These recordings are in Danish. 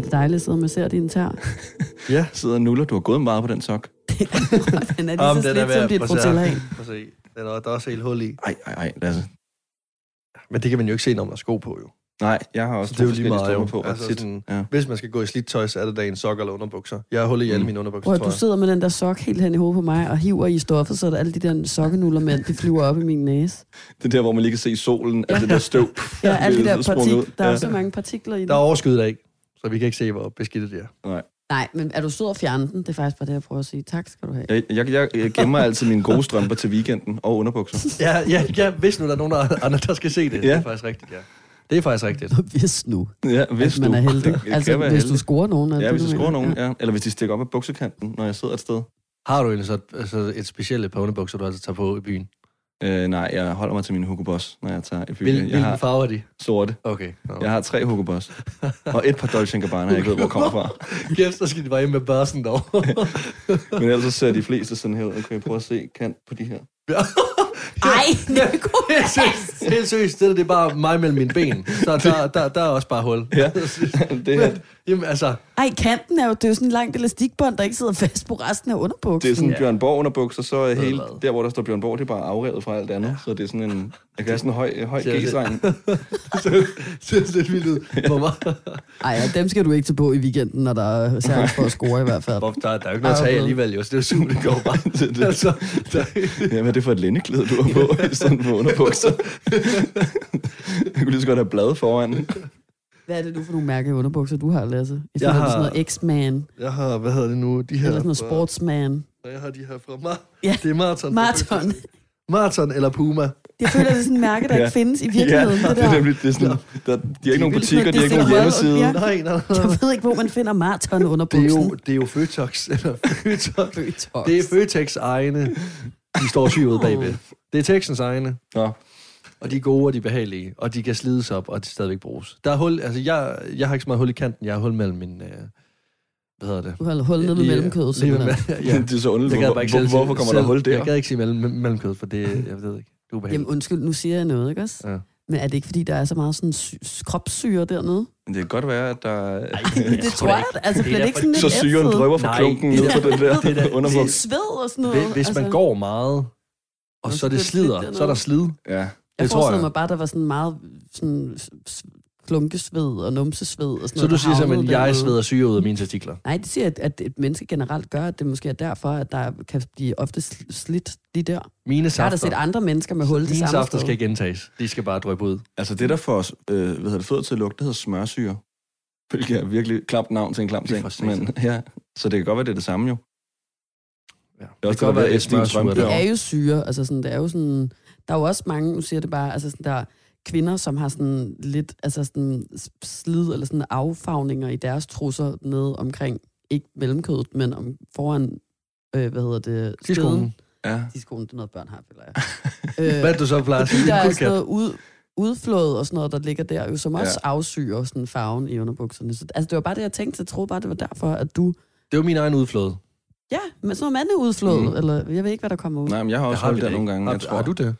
Er det dejligt at sidde og massere din tær? Ja. Sidder og nuller. Du har gået meget på den sok. den er lige Jamen, så er slidt som dit se. Den er, der er også helt hul i. Ej, ej, ej, Lasse. Men det kan man jo ikke se, når man har sko på, jo. Nej, jeg har også Så det er jo lige forskellige meget, strømper jo. på. Altså sådan- ja. Hvis man skal gå i slidt tøj, så er det da en sok eller underbukser. Jeg har hul i alle Mm. mine underbukser, Prøv du sidder med den der sok helt hen i hovedet på mig og hiver i stoffet, så alle de der sokkenuller mænd, de flyver op i min næse. Det er der, hvor man lige kan se solen, altså det der støv. Ja, alle de Det er der sprunget ud. partik, der er Ja. så mange partikler i Der er overskyet der ikke, så vi kan ikke se, hvor beskidt det er. Nej, men er du sød at fjerne den? Det er faktisk bare det, jeg prøver at sige. Tak skal du have. Jeg, jeg, jeg, gemmer altid mine gode strømper til weekenden og underbukser. Ja, ja, ja hvis nu der er nogen andre, der skal se det. Ja. Det Ja. er faktisk rigtigt, ja. Det er faktisk rigtigt. Hvis nu, Ja, hvis hvis man du. er heldig. Det altså, hvis heldig. du scorer nogen. Ja, hvis du scorer nogen, ja. Eller hvis de stikker op af buksekanten, når jeg sidder et sted. Har du egentlig så altså et specielt par underbukser, du altså tager på i byen? Øh, nej, jeg holder mig til mine Hugo Boss, når jeg tager byen. Hvil, jeg hvilken har farve er de? sorte. Okay. No. Jeg har tre Hugo Boss. Og et par Dolce Gabbana, jeg ikke ved, hvor kommer fra. Kæft, så skal de bare ind med børsen dog. Men ellers så ser de fleste sådan her ud. Okay, prøv at se kant på de her. Ej, Nico! Helt seriøst, helt seriøst, det, der, det er bare mig mellem mine ben. Så der, der, der er også bare hul. Ja, det her, Jamen altså, Ej, kanten er jo, det er jo sådan en langt elastikbånd, der ikke sidder fast på resten af underbuksen. det er sådan Ja. Bjørn Borg underbukser, så er hele, der hvor der står Bjørn Borg, det er bare afrevet fra alt andet. Så det er sådan en, jeg kan have sådan en høj, høj. G-streng. det ser lidt vildt ud. Hvor meget, Ej, ja, dem skal du ikke tage på i weekenden, når der er særligt for at score i hvert fald. hvor, der, der er jo ikke noget at tage alligevel, jo, så det er jo super, det går bare. Det- det- altså, der, Ja, hvad er det for et lændeklæde, du har på, i stedet for underbukser? jeg kunne lige så godt have blad foran. Hvad er det nu for nogle mærke underbukser, du har, Lasse? Jeg Jeg har... har- sådan noget X-Man, jeg har, hvad hedder det nu, de her... eller sådan noget fra- sportsman. Jeg har de her fra Mar- Ja. Det er Marathon. Marathon. Marathon eller Puma. Jeg føler, det er sådan et mærke, der Ja. ikke findes i virkeligheden. ja, det det er der. nemlig, det er sådan, der, de har ikke nogen butikker, de har ikke nogen hjemmeside. Ja. Nej, nej, nej. Jeg ved ikke, hvor man finder maraton under Det er buksen. jo, det er jo Føtex, eller Føtex. Føtex. Det er Føtex egne, de står syg ud bagved. Det er Texans egne, Nå, og de er gode, og de er behagelige, og de kan slides op, og de stadigvæk bruges. Der er hul, altså jeg, jeg har ikke så meget hul i kanten, jeg har hul mellem min, øh, hvad hedder det? Du har hul ned med mellemkødet, Lige simpelthen. ja. det er så underligt. Hvor, hvorfor kommer der selv- hul der? Jeg gad ikke sige mellem, mellemkød, for det, jeg ved ikke, det er ubehageligt. Jamen undskyld, nu siger jeg noget, ikke også? Ja. Men er det ikke, fordi der er så meget sådan sy- kropssyre dernede? Men det kan godt være, at der... det tror jeg. Altså, bliver det ikke sådan lidt så syren drøber fra klunken det ned på den der det er da- underbuks. Sved og sådan noget. Hvis, hvis man altså. går meget, og så det det slider, så er der slid. Ja, Jeg det jeg. mig bare, der var sådan meget sådan, klunkesved og numsesved og sådan Så noget. du siger simpelthen, at jeg sveder syre ud af mine testikler? Nej, det siger, at, at et menneske generelt gør, at det måske er derfor, at der kan blive ofte sl- slidt lige der. Mine Jeg har da safter, set andre mennesker med hul det mine samme safter sted. skal ikke indtages. De skal bare drøbe ud. altså det der får os, øh, hvad hedder det, fødder til at lugte, det hedder smørsyre. Hvilket er virkelig klamt navn til en klam Det ting. Men, ja, så det kan godt være, det er det samme jo. Ja. Det er også kan godt det, der være, er det er. Det er jo syre, altså sådan, det er jo sådan, der er jo også mange, nu siger det bare, altså sådan der kvinder, som har sådan lidt, altså sådan slid eller sådan affagninger i deres trusser ned omkring, ikke mellemkødet, men om foran, øh, hvad hedder det, Tidskonen. Ja. Tidskonen, det er noget, børn har, føler jeg. Øh, Hvad er det, du så plejer at der er sådan noget ud, udflået og sådan noget, der ligger der, jo, som også Ja. afsyger sådan farven i underbukserne. Så, altså, det var bare det, jeg tænkte, jeg troede bare, det var derfor, at du... Det var min egen udflåde. Ja, men sådan noget mandeudflået, Mm. eller jeg ved ikke, hvad der kommer ud. Nej, men jeg har også har holdt der det nogle gange. Har, jeg tror. har du det?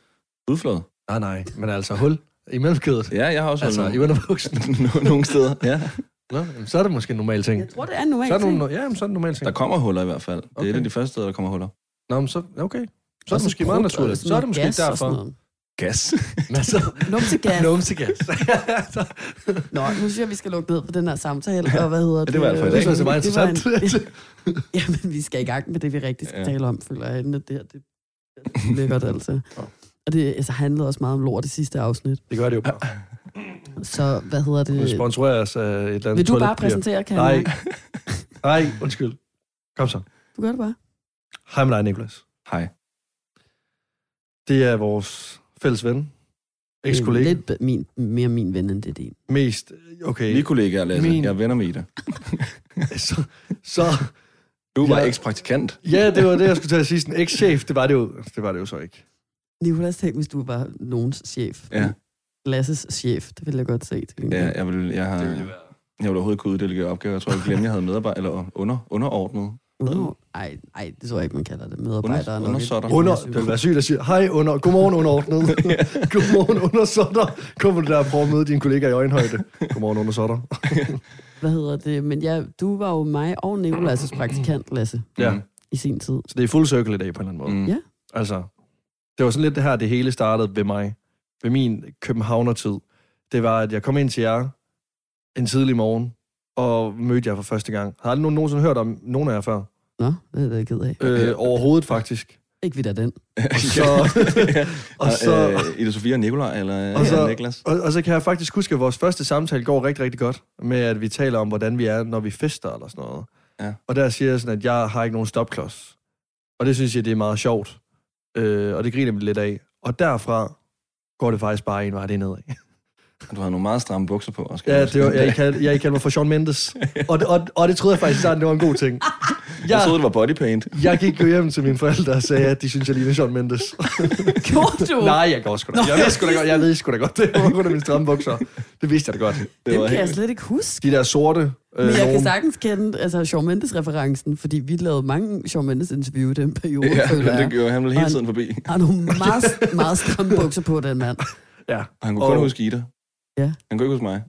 Udflået? Nej, nej. Men altså hul i mellemkødet. Ja, jeg har også Altså holdt i underbuksen. nogle, nogle steder. Ja. Nå, jamen, så er det måske en normal ting. Jeg tror, det er en normal Så er det ting. nogle, ja, men så er det en normal ting. Der kommer huller i hvert fald. Det er Okay. et af de første steder, der kommer huller. Nå, men så, okay. Så er det måske meget naturligt. Så er det måske gas derfor. noget. Gas. Men så, Numsegas. numsegas. Nå, nu synes jeg, vi skal lukke ned på den her samtale. Og hvad hedder det? det var dag. var Det var så meget interessant. En, jamen, vi skal i gang med det, vi rigtig skal Ja. tale om, føler jeg. Det her, det, det er lækkert, altså. Og det altså, handlede også meget om lort i sidste afsnit. det gør det jo bare. Så hvad hedder Vi det? sponsoreres af et eller andet Vil du bare præsentere, kan Nej. Nej, undskyld. Kom så. Du gør det bare. Hej med dig, Niklas. Hej. Det er vores fælles ven. Eks-kollega. Lidt min, mere min ven, end det er din. Mest, okay. Vi er kollegaer, Lasse. Min- Jeg er venner med Ida. Så, så, Du var Ja. ekspraktikant. ja, det var det, jeg skulle til at sige. Sådan, eks-chef, det var det jo, det var det jo så ikke. Nicolas, tænk, hvis du var nogens chef. Ja. Lasses chef, det ville jeg godt se. Til Ja, jeg vil, jeg har, Det ville være. jeg vil overhovedet kunne uddelegere opgaver. Jeg tror, jeg glemte, jeg havde medarbejder eller under, underordnet. Under, ej, ej, det tror jeg ikke, man kalder det. Medarbejdere. Under- er et Under, det vil være sygt at sige, hej under, godmorgen underordnet. godmorgen undersåtter. Kommer du der og prøver at møde dine kollegaer i øjenhøjde. Godmorgen undersåtter. Hvad hedder det? Men ja, du var jo mig og Nicolas' praktikant, Lasse, Ja, i sin tid. så det er full circle i dag på en eller anden måde. Mm. Ja. Altså, det var sådan lidt det her, det hele startede ved mig. Ved min københavnertid. Det var, at jeg kom ind til jer en tidlig morgen, og mødte jer for første gang. Har aldrig nogen nogensinde hørt om nogen af jer før? Nå, det er jeg ked af. Øh, overhovedet faktisk. Ikke vidt af den. Og så, og så, øh, Ida Sofia og Nikolaj, eller Og og så- så, Niklas? og, og så kan jeg faktisk huske, at vores første samtale går rigtig, rigtig godt, med at vi taler om, hvordan vi er, når vi fester eller sådan noget. Ja. Og der siger jeg sådan, at jeg har ikke nogen stopklods. Og det synes jeg, det er meget sjovt. Øh, og det griner vi lidt af. Og derfra går det faktisk bare en vej det nedad. Du har nogle meget stramme bukser på. Også, Ja, det var, jeg, kaldte, jeg kaldte mig for Sean Mendes. Og det, og, og det troede jeg faktisk i starten, det var en god ting. Jeg troede, Jeg, det var bodypaint. jeg gik jo hjem til mine forældre og sagde, at de synes, jeg ligner Sean Mendes. Gjorde du? Nej, jeg går sgu da. Jeg ved sgu da godt, jeg ved sgu da godt. Det var kun af mine stramme bukser. Det vidste jeg da godt. Det Den var kan jeg helt... slet ikke huske. De der sorte... Øh, Men jeg kan nogen- sagtens kende altså, Shawn Mendes-referencen, fordi vi lavede mange Shawn Mendes-interview i den periode, Ja, det gjorde han vel hele tiden forbi. Han har nogle meget, meget stramme bukser på, den mand. Ja. Og han kunne kun Og- huske Ida. Ja. Han kunne ikke huske mig.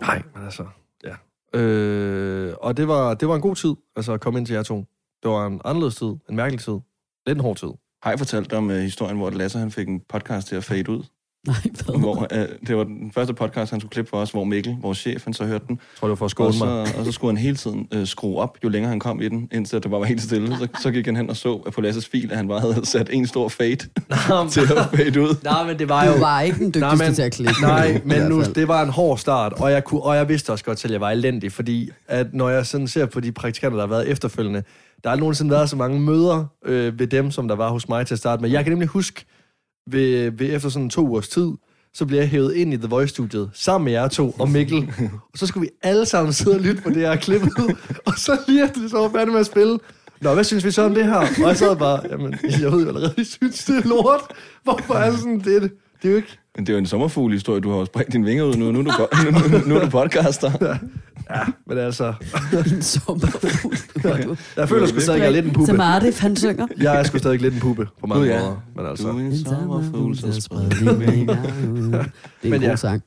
Nej, men altså, ja. Øh, og det var, det var en god tid, altså at komme ind til jer to. Det var en anderledes tid, en mærkelig tid. Lidt en hård tid. Har jeg fortalt dig om uh, historien, hvor Lasse han fik en podcast til at fade ud? Nej, hvad? hvor, uh, det var den første podcast, han skulle klippe for os, hvor Mikkel, vores chef, han så hørte den. Jeg tror, det var for at Og skåle så, mig. og så skulle han hele tiden uh, skrue op, jo længere han kom i den, indtil det bare var helt stille. Så, så gik han hen og så på Lasses fil, at han bare havde sat en stor fade til at fade ud. Nej, men det var Du var ikke den dygtigste Nej, men- til at klippe. Nej, men nu, det var en hård start, og jeg, kunne, og jeg vidste også godt selv, at jeg var elendig, fordi at når jeg sådan ser på de praktikanter, der har været efterfølgende, der har aldrig nogensinde været så mange møder øh, ved dem, som der var hos mig til at starte med. Jeg kan nemlig huske, ved, ved efter sådan to ugers tid, så blev jeg hævet ind i The Voice-studiet sammen med jer to og Mikkel. Og så skulle vi alle sammen sidde og lytte på det, jeg har klippet. og så lige efter det, så var færdig med at spille. Nå, hvad synes vi så om det her? Og jeg sad bare, jamen, jeg ved jo allerede, jeg synes, det er lort. Hvorfor er det sådan, det er det? Det er jo ikke... Men det er jo en sommerfugl-historie, du har jo spredt dine vinger ud nu. Nu er du, po- nu, nu, nu er du podcaster. Ja, men altså, En sommerfugl. jeg føler sgu stadig, jeg er lidt en puppe. Som Arif, han synger. Jeg er sgu stadig lidt en puppe på mange ja. måder. Men altså, Du er en sommerfugl, så spred Det er en Men god ja. sang.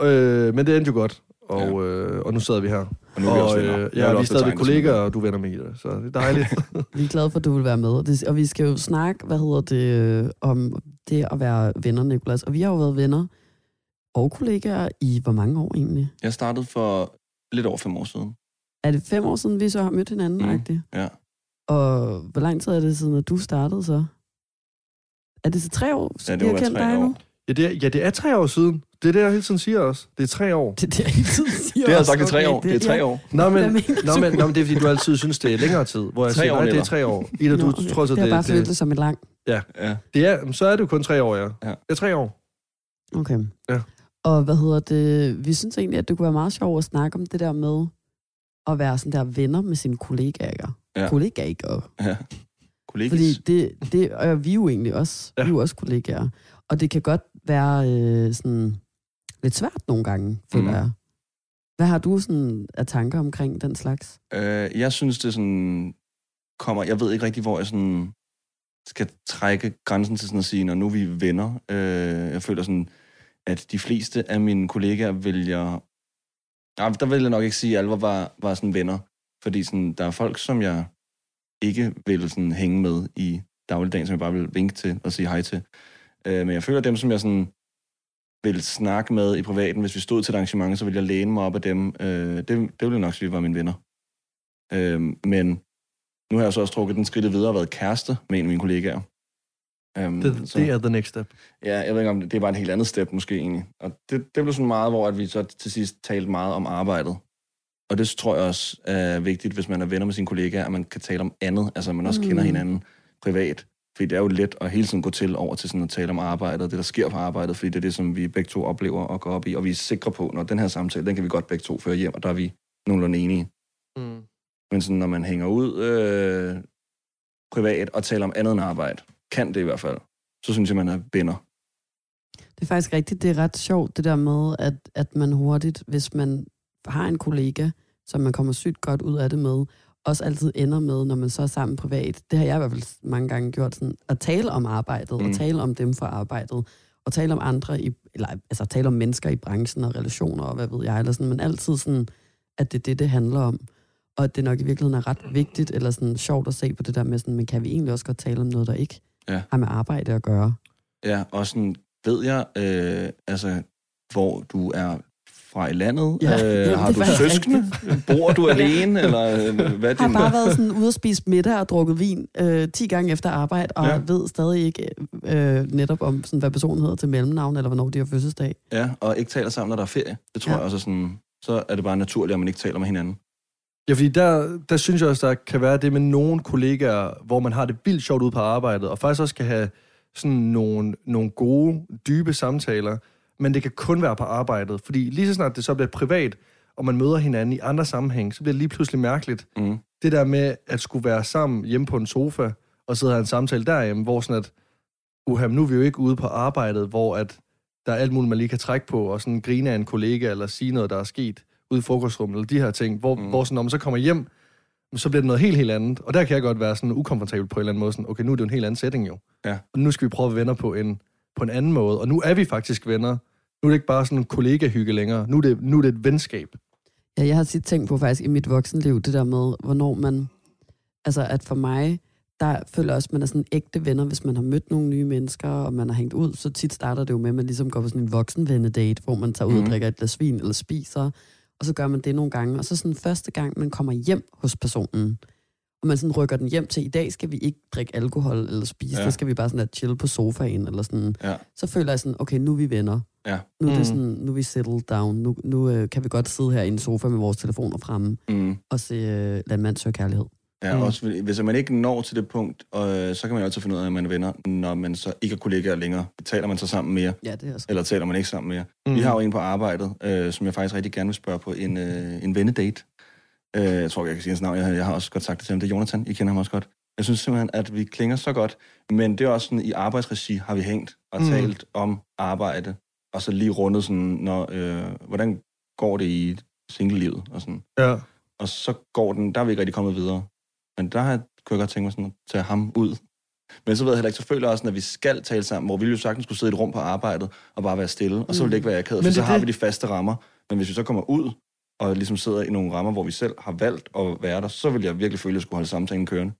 ja. Øh, men det endte jo godt. Og, øh, og nu sidder vi her. Og nu er vi også og, venner. øh, Jeg ja, vi er også stadig betegne dig som kollegaer, og du er venner med Ida. Så det er dejligt. Vi er glade for, at du vil være med. Og det- Og vi skal jo snakke, hvad hedder det, øh, om det at være venner, Nikolas. Og vi har jo været venner og kollegaer i hvor mange år egentlig? Jeg startede for lidt over fem år siden. Er det fem år siden, vi så har mødt hinanden? Mm. Mm. Ja. Og hvor lang tid er det siden, at du startede så? Er det så tre år, Ja, det vi har kendt tre dig år. nu? ja, det er, ja, det er tre år siden. Det er det, jeg hele tiden siger også. Det er tre år. Det er det, jeg hele tiden siger. Det har jeg sagt i tre Okay, år. Det er tre ja. år. Nå, men, nå, du? men, nå, men det er, fordi du altid synes, det er længere tid. Hvor jeg Tre siger, år, nej, det er tre år. Ida, du Nå, tror så, det det, bare det, føltes det, som et langt. Ja. det er, så er det jo kun tre år, ja. Ja. Det er tre år. Okay. Ja. Og hvad hedder det? Vi synes egentlig, at det kunne være meget sjovt at snakke om det der med at være sådan der venner med sine kollegaer. Ja. Kollegaer. ja. Kollegis. Fordi det, det og vi er jo egentlig også. Ja. Vi er jo også kollegaer. Og det kan godt være øh, sådan lidt svært nogle gange, føler mm. jeg. Hvad har du sådan af tanker omkring den slags? Øh, jeg synes, det sådan kommer... Jeg ved ikke rigtig, hvor jeg sådan skal trække grænsen til sådan at sige, når nu er vi venner. Øh, jeg føler sådan, at de fleste af mine kollegaer vælger... Nej, der vil jeg nok ikke sige, at alle var, var sådan venner. Fordi sådan, der er folk, som jeg ikke vil sådan hænge med i dagligdagen, som jeg bare vil vinke til og sige hej til. Øh, men jeg føler, dem, som jeg sådan vil snakke med i privaten, hvis vi stod til et arrangement, så ville jeg læne mig op af dem. Øh, det, det ville jeg nok sige var mine venner. Øh, men nu har jeg så også trukket den skridt videre og været kæreste med en af mine kollegaer. Um, Det, det er the next step. Ja, jeg ved ikke om det, det er bare et helt andet step måske egentlig. Og det, det blev sådan meget, hvor at vi så til sidst talte meget om arbejdet. Og det tror jeg også er vigtigt, hvis man er venner med sine kollegaer, at man kan tale om andet, altså at man også mm. kender hinanden privat. Fordi det er jo let at hele tiden gå til over til sådan at tale om arbejdet, det der sker på arbejdet, fordi det er det, som vi begge to oplever og går op i, og vi er sikre på, når den her samtale, den kan vi godt begge to føre hjem, og der er vi nogenlunde enige. Mm. Men sådan, når man hænger ud øh, privat og taler om andet end arbejde, kan det i hvert fald, så synes jeg, man er venner. Det er faktisk rigtigt. Det er ret sjovt, det der med, at, at man hurtigt, hvis man har en kollega, som man kommer sygt godt ud af det med, også altid ender med, når man så er sammen privat, det har jeg i hvert fald mange gange gjort, sådan, at tale om arbejdet, mm. og tale om dem for arbejdet, og tale om andre, i, eller altså tale om mennesker i branchen og relationer og hvad ved jeg, eller sådan, men altid sådan, at det er det, det handler om. Og at det nok i virkeligheden er ret vigtigt, eller sådan sjovt at se på det der med sådan, men kan vi egentlig også godt tale om noget, der ikke Ja. har med arbejde at gøre? Ja, og sådan ved jeg, øh, altså, hvor du er fra i landet. Ja, øh, jamen, har du søskende? Bor du alene? Eller øh, hvad har din... bare været sådan ude og spise middag og drukket vin øh, 10 gange efter arbejde, og Ja. ved stadig ikke øh, netop om, sådan, hvad personen hedder til mellemnavn, eller hvornår de har fødselsdag. Ja, og ikke taler sammen, når der er ferie. Det tror Ja. jeg også sådan... Så er det bare naturligt, at man ikke taler med hinanden. Ja, fordi der, der synes jeg også, der kan være det med nogle kollegaer, hvor man har det vildt sjovt ude på arbejdet, og faktisk også kan have sådan nogle, nogle gode, dybe samtaler, men det kan kun være på arbejdet. Fordi lige så snart det så bliver privat, og man møder hinanden i andre sammenhæng, så bliver det lige pludselig mærkeligt. Mm. Det der med at skulle være sammen hjemme på en sofa, og sidde og have en samtale derhjemme, hvor sådan at, uha, nu er vi jo ikke ude på arbejdet, hvor at der er alt muligt, man lige kan trække på, og sådan grine af en kollega, eller sige noget, der er sket ude i frokostrummet, eller de her ting, hvor, Mm. mm. hvor sådan, når man så kommer hjem, så bliver det noget helt, helt andet. Og der kan jeg godt være sådan ukomfortabel på en eller anden måde. Sådan, okay, nu er det jo en helt anden setting jo. Ja. Og nu skal vi prøve at venner på en, på en anden måde. Og nu er vi faktisk venner. Nu er det ikke bare sådan en kollega-hygge længere. Nu er det, nu er det et venskab. Ja, jeg har tit tænkt på faktisk i mit voksenliv, det der med, hvornår man... Altså, at for mig, der føler jeg også, at man er sådan ægte venner, hvis man har mødt nogle nye mennesker, og man har hængt ud. Så tit starter det jo med, at man ligesom går på sådan en voksenvennedate, hvor man tager ud Mhm. og drikker et glas vin eller spiser. Og så gør man det nogle gange. Og så sådan første gang, man kommer hjem hos personen, og man sådan rykker den hjem til, i dag skal vi ikke drikke alkohol eller spise, Ja. der skal vi bare sådan at chill på sofaen, eller sådan. Ja. Så føler jeg sådan, okay, nu er vi venner. Ja. Nu er, Mm. det sådan, nu er vi settled down. Nu, nu øh, kan vi godt sidde her i en sofa med vores telefoner fremme Mm. og se øh, Landmand søger kærlighed. Ja, Mm. også, hvis man ikke når til det punkt, øh, så kan man jo altid finde ud af, at man er venner, når man så ikke er kollegaer længere. Taler man så sammen mere, Ja, det er også. eller taler man ikke sammen mere? Mm. Vi har jo en på arbejdet, øh, som jeg faktisk rigtig gerne vil spørge på en, øh, en vennedate. Øh, jeg tror, jeg kan sige hans navn. Jeg, jeg har også godt sagt det til ham. Det er Jonathan. I kender ham også godt. Jeg synes simpelthen, at vi klinger så godt. Men det er også sådan, i arbejdsregi har vi hængt og mm. talt om arbejde. Og så lige rundet sådan, når, øh, hvordan går det i single-livet? Og, sådan. Ja. og så går den, der er vi ikke rigtig kommet videre. Men der har jeg, kunne jeg godt tænke mig sådan at tage ham ud. Men så ved jeg heller ikke, så føler jeg også, at vi skal tale sammen, hvor vi jo sagtens skulle sidde i et rum på arbejdet og bare være stille, og så vil det ikke være akavet, for så det har vi de faste rammer. Men hvis vi så kommer ud og ligesom sidder i nogle rammer, hvor vi selv har valgt at være der, så vil jeg virkelig føle, at jeg skulle holde samtalen kørende.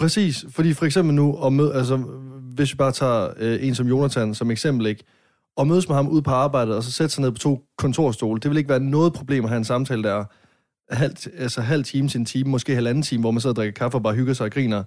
Præcis, fordi for eksempel nu, og mød, altså, hvis vi bare tager øh, en som Jonathan som eksempel, ikke? og mødes med ham ude på arbejdet, og så sætte sig ned på to kontorstole, det vil ikke være noget problem at have en samtale der, halv, altså halv time til en time, måske halvanden time, hvor man sidder og drikker kaffe og bare hygger sig og griner.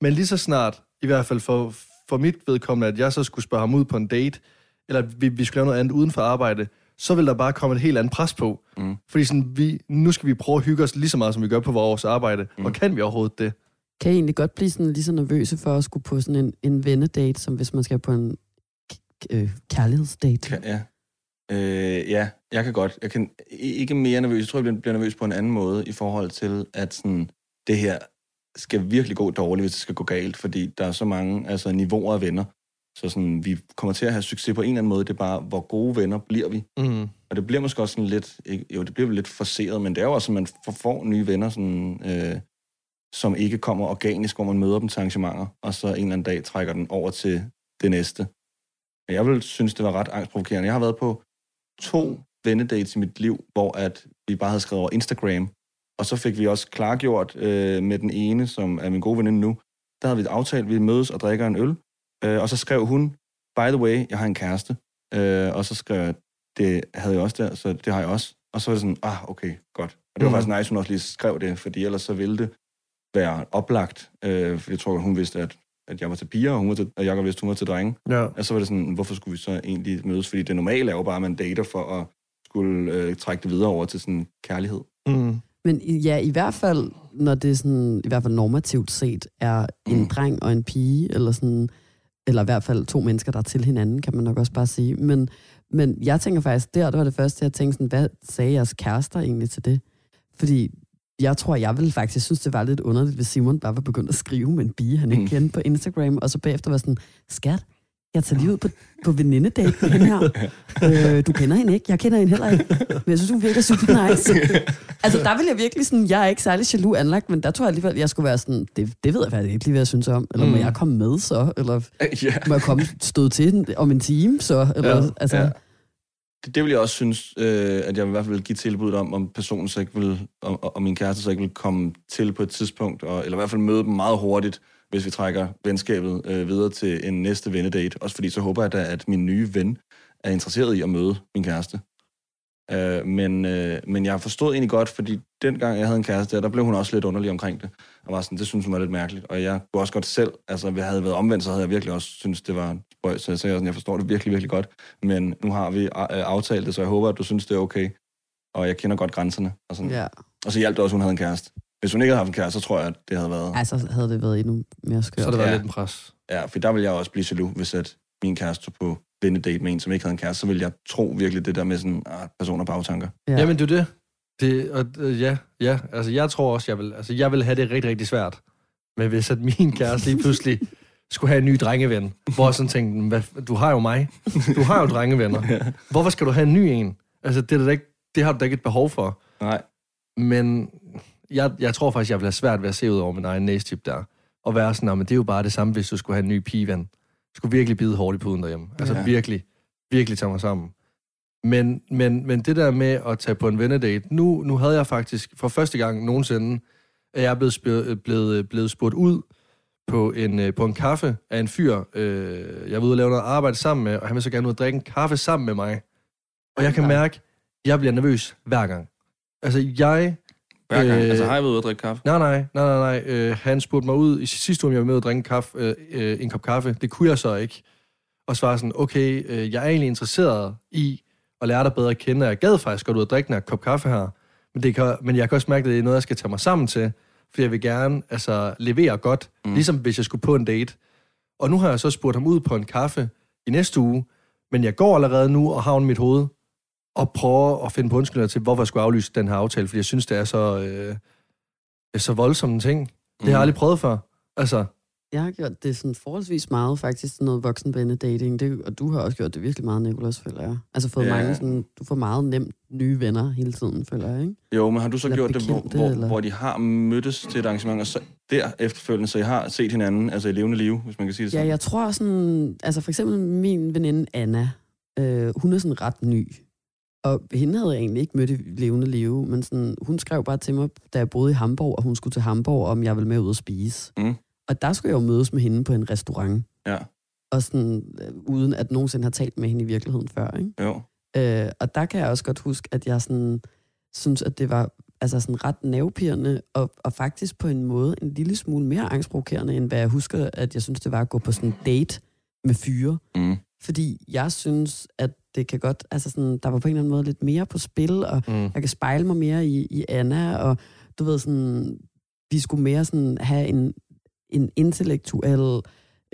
Men lige så snart, i hvert fald for, for mit vedkommende, at jeg så skulle spørge ham ud på en date, eller vi, vi skulle lave noget andet uden for arbejde, så vil der bare komme et helt andet pres på. Mm. Fordi sådan, vi, nu skal vi prøve at hygge os lige så meget, som vi gør på vores arbejde. Mm. Og kan vi overhovedet det? Kan I egentlig godt blive sådan lige så nervøse for at skulle på sådan en, en vennedate, som hvis man skal på en k- øh, kærlighedsdate? Kan, ja. Øh, ja, jeg kan godt. Jeg kan ikke mere nervøs. Jeg tror, jeg bliver- nervøs på en anden måde i forhold til, at sådan, det her skal virkelig gå dårligt, hvis det skal gå galt, fordi der er så mange altså, niveauer af venner. Så sådan, vi kommer til at have succes på en eller anden måde. Det er bare, hvor gode venner bliver vi. Mm. Og det bliver måske også sådan lidt, ikke- jo, det bliver lidt forseret, men det er jo også, at man får, får nye venner, sådan, øh, som ikke kommer organisk, hvor man møder dem til arrangementer, og så en eller anden dag trækker den over til det næste. Men Jeg vil synes, det var ret angstprovokerende. Jeg har været på to vennedates i mit liv, hvor at vi bare havde skrevet over Instagram, og så fik vi også klargjort øh, med den ene, som er min gode veninde nu, der havde vi aftalt, at vi mødes og drikker en øl, øh, og så skrev hun, by the way, jeg har en kæreste, øh, og så skrev jeg, det havde jeg også der, så det har jeg også. Og så var det sådan, ah, okay, godt. Og det var Mm. faktisk nice, hun også lige skrev det, fordi ellers så ville det være oplagt, øh, for jeg tror, hun vidste, at, at jeg var til piger, og, hun var til, og Jacob vidste, hun var til drenge. Ja. Og så var det sådan, hvorfor skulle vi så egentlig mødes? Fordi det normale er jo bare, at man dater for at skulle øh, trække det videre over til sådan kærlighed. Mm. Men ja, i hvert fald, når det sådan, i hvert fald normativt set er en Mm. dreng og en pige, eller sådan, eller i hvert fald to mennesker, der er til hinanden, kan man nok også bare sige. Men, men jeg tænker faktisk, der, det var det første, jeg tænkte sådan, hvad sagde jeres kærester egentlig til det? Fordi jeg tror, jeg ville faktisk synes, det var lidt underligt, hvis Simon bare var begyndt at skrive med en pige, han ikke Mm. kendte på Instagram, og så bagefter var sådan, skat, jeg tager lige ud på, på venindedate med hende her. Øh, du kender hende ikke, jeg kender hende heller ikke. Men jeg synes, hun virker super nice. altså, der vil jeg virkelig sådan, jeg er ikke særlig jaloux anlagt, men der tror jeg alligevel, jeg skulle være sådan, det, det ved jeg faktisk ikke lige, hvad jeg synes om. Eller må Mm. jeg komme med så? Eller ja. må jeg komme støde til den om en time så? Eller, Ja, altså, ja. Det, det vil jeg også synes, øh, at jeg i hvert fald vil give tilbud om, om personen så ikke vil, om, om min kæreste så ikke vil komme til på et tidspunkt, og, eller i hvert fald møde dem meget hurtigt, hvis vi trækker venskabet øh, videre til en næste vennedate. Også fordi så håber jeg da, at min nye ven er interesseret i at møde min kæreste. Øh, men, øh, men jeg forstod egentlig godt, fordi dengang jeg havde en kæreste, der, der blev hun også lidt underlig omkring det. Og var sådan, det synes hun var lidt mærkeligt. Og jeg kunne også godt selv, altså hvis jeg havde været omvendt, så havde jeg virkelig også synes det var spøjs. Så jeg sagde sådan, jeg forstår det virkelig, virkelig godt. Men nu har vi øh, aftalt det, så jeg håber, at du synes, det er okay. Og jeg kender godt grænserne. Og, sådan. ja. og så hjalp det også, at hun havde en kæreste. Hvis hun ikke havde haft en kæreste, så tror jeg, at det havde været... altså, havde det været endnu mere skørt. Så har det været Ja. lidt en pres. Ja, for der ville jeg også blive jaloux, hvis at min kæreste tog på vennedate med en, som ikke havde en kæreste, så ville jeg tro virkelig det der med sådan, ah, personer bagtanker. Ja. Jamen, det er det. det og, øh, ja, ja, altså jeg tror også, jeg vil, altså, jeg vil have det rigtig, rigtig svært. Men hvis at min kæreste lige pludselig skulle have en ny drengeven, hvor jeg sådan tænkte, hvad, du har jo mig. Du har jo drengevenner. Hvorfor skal du have en ny en? Altså, det, er da ikke, det har du da ikke et behov for. Nej, Men jeg, jeg tror faktisk, jeg vil have svært ved at se ud over min egen næstip der. Og være sådan, "Nå, men det er jo bare det samme, hvis du skulle have en ny pigeven. Du skulle virkelig bide hårdt i puden derhjemme. Altså Ja. virkelig, virkelig tage mig sammen. Men, men, men det der med at tage på en vennedate, nu, nu havde jeg faktisk for første gang nogensinde, at jeg er blevet, sp- blevet, blevet spurgt ud på en, øh, på en kaffe af en fyr, øh, jeg var ude og lave noget arbejde sammen med, og han vil så gerne ud og drikke en kaffe sammen med mig. Og jeg kan mærke, at jeg bliver nervøs hver gang. Altså, jeg hver gang. Øh, altså har jeg været ude at drikke kaffe? Nej, nej, nej, nej, nej. Øh, han spurgte mig ud i sidste uge, om jeg var med at drikke en, kaffe, øh, en kop kaffe. Det kunne jeg så ikke. Og så var jeg sådan, okay, øh, jeg er egentlig interesseret i at lære dig bedre at kende, og jeg gad faktisk godt ud at drikke her kop kaffe her. Men, det kan, men jeg kan også mærke, at det er noget, jeg skal tage mig sammen til, for jeg vil gerne altså, levere godt, mm. ligesom hvis jeg skulle på en date. Og nu har jeg så spurgt ham ud på en kaffe i næste uge, men jeg går allerede nu og har mit hoved, og prøver at finde på undskyldninger til, hvorfor jeg skulle aflyse den her aftale, fordi jeg synes, det er så, øh, så voldsom en ting. Det har jeg Mhm. aldrig prøvet før. Altså, Jeg har gjort det sådan forholdsvis meget, faktisk, sådan noget voksenvennedating. Det, og du har også gjort det virkelig meget, Nicolas, føler jeg. Altså fået Ja. ja. mange sådan, du får meget nemt nye venner hele tiden, føler jeg, ikke? Jo, men har du så Eller gjort det, hvor, hvor, hvor de har mødtes til et arrangement, og så der efterfølgende, så I har set hinanden, altså i levende liv, hvis man kan sige det Ja, sådan? jeg tror sådan, altså for eksempel min veninde Anna, øh, hun er sådan ret ny. Og hende havde jeg egentlig ikke mødt i levende liv, men sådan, hun skrev bare til mig, da jeg boede i Hamburg, og hun skulle til Hamburg, om jeg ville med ud og spise. Mm. Og der skulle jeg jo mødes med hende på en restaurant, Ja, og sådan, øh, uden at nogensinde har talt med hende i virkeligheden før, ikke? jo. Øh, og der kan jeg også godt huske, at jeg sådan, synes, at det var altså sådan ret nervepirrende, og, og faktisk på en måde en lille smule mere angstprovokerende, end hvad jeg husker, at jeg synes, det var at gå på sådan en date med fyre. Mm. Fordi jeg synes, at det kan godt, altså sådan, der var på en eller anden måde lidt mere på spil, og mm. jeg kan spejle mig mere i, i Anna, og du ved sådan, vi skulle mere sådan have en, en intellektuel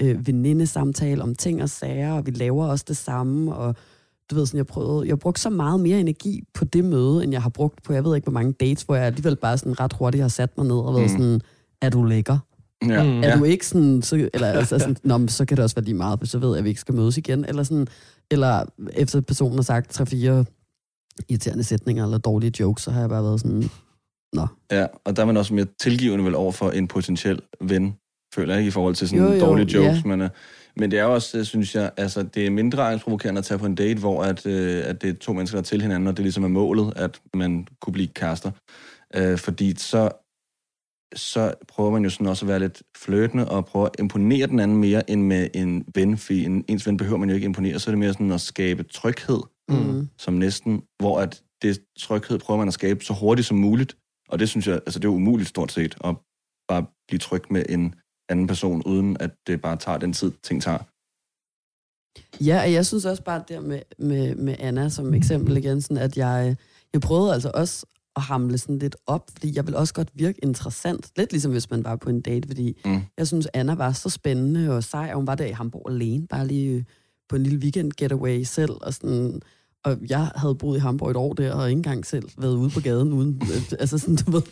øh, venindesamtale om ting og sager, og vi laver også det samme, og du ved sådan, jeg prøvede, jeg brugte så meget mere energi på det møde, end jeg har brugt på, jeg ved ikke, hvor mange dates, hvor jeg alligevel bare sådan ret hurtigt har sat mig ned og været Mm. sådan, er du lækker? Ja, Mm. Er du ikke sådan, så, eller altså sådan, Nå, men så kan det også være lige meget, for så ved jeg, at vi ikke skal mødes igen, eller sådan, eller efter personen har sagt tre-fire irriterende sætninger eller dårlige jokes, så har jeg bare været sådan, nå. ja, og der er man også mere tilgivende vel over for en potentiel ven, føler jeg, ikke, i forhold til sådan Jo, jo, dårlige jokes. ja. Men, øh, men det er også, øh, synes jeg, altså det er mindre angstprovokerende at tage på en date, hvor at, øh, at det er to mennesker, der er til hinanden, og det ligesom er målet, at man kunne blive kærester. Øh, fordi så, så prøver man jo sådan også at være lidt flirtende og prøve at imponere den anden mere end med en ven, fordi en, ens ven behøver man jo ikke imponere, så er det mere sådan at skabe tryghed, Mm. som næsten, hvor at det tryghed prøver man at skabe så hurtigt som muligt, og det synes jeg, altså det er umuligt stort set, at bare blive tryg med en anden person, uden at det bare tager den tid, ting tager. Ja, og jeg synes også bare der med, med, med Anna som eksempel igen, sådan at jeg, jeg prøvede altså også at hamle sådan lidt op, fordi jeg vil også godt virke interessant. Lidt ligesom hvis man var på en date, fordi Mm. jeg synes, Anna var så spændende og sej, og hun var der i Hamburg alene, bare lige på en lille weekend getaway selv, og sådan, Og jeg havde boet i Hamburg et år der, og ikke engang selv været ude på gaden uden... øh, altså sådan, du ved...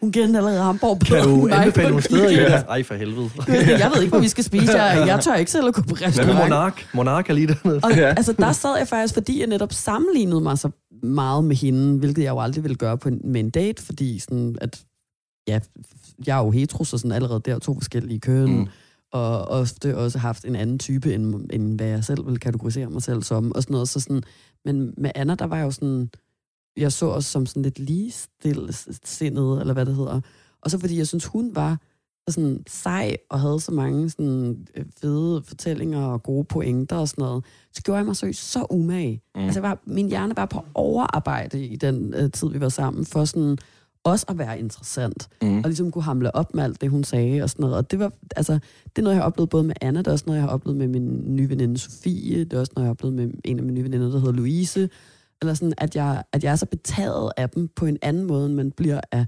Hun kender allerede Hamburg Kan bedre du end mig anbefale på nogle en steder i det? Ej, for helvede. Jeg ved ikke, hvor vi skal spise. Jeg, jeg tør ikke selv at gå på restaurant. Monark? Monark er lige dernede. Og Ja. altså, der sad jeg faktisk, fordi jeg netop sammenlignede mig så meget med hende, hvilket jeg jo aldrig ville gøre på en, med en date, fordi sådan, at, ja, jeg er jo hetero, så sådan allerede der to forskellige køn, Mm. Og ofte også haft en anden type, end, end hvad jeg selv vil kategorisere mig selv som, og sådan noget. Så sådan, men med Anna, der var jeg jo sådan, jeg så os som sådan lidt ligestillet, eller hvad det hedder. Og så fordi jeg synes, hun var så sådan sej og havde så mange sådan øh, fede fortællinger og gode pointer og sådan noget, så gjorde jeg mig seriøst så umage. Mm. Altså, var, min hjerne var på overarbejde i den øh, tid, vi var sammen, for sådan også at være interessant, Mm. og ligesom kunne hamle op med alt det, hun sagde og sådan noget. Og det var, altså, det er noget, jeg har oplevet både med Anna, det er også noget, jeg har oplevet med min nye veninde Sofie, det er også noget, jeg har oplevet med en af mine nye veninder, der hedder Louise, eller sådan, at jeg, at jeg er så betaget af dem på en anden måde, end man bliver af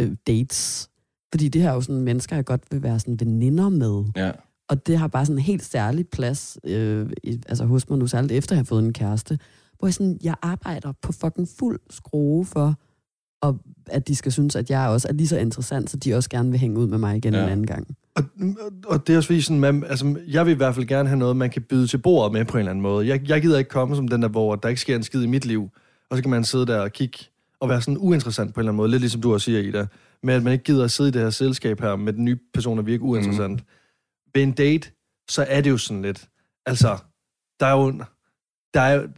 øh, dates. Fordi det her er jo sådan mennesker, jeg godt vil være sådan veninder med. Ja. Og det har bare sådan en helt særlig plads øh, i, altså hos mig nu, særligt efter jeg har fået en kæreste, hvor jeg, sådan, jeg arbejder på fucking fuld skrue for, og at de skal synes, at jeg også er lige så interessant, så de også gerne vil hænge ud med mig igen Ja. en anden gang. Og, og det er også fordi, sådan, man, altså, jeg vil i hvert fald gerne have noget, man kan byde til bordet med på en eller anden måde. Jeg, jeg gider ikke komme som den der, hvor der ikke sker en skid i mit liv, og så kan man sidde der og kigge og være sådan uinteressant på en eller anden måde, lidt ligesom du også siger, Ida, med at man ikke gider at sidde i det her selskab her med den nye person, der virker uinteressant. Mm. Ved en date, så er det jo sådan lidt, altså, der er jo, der er, jo-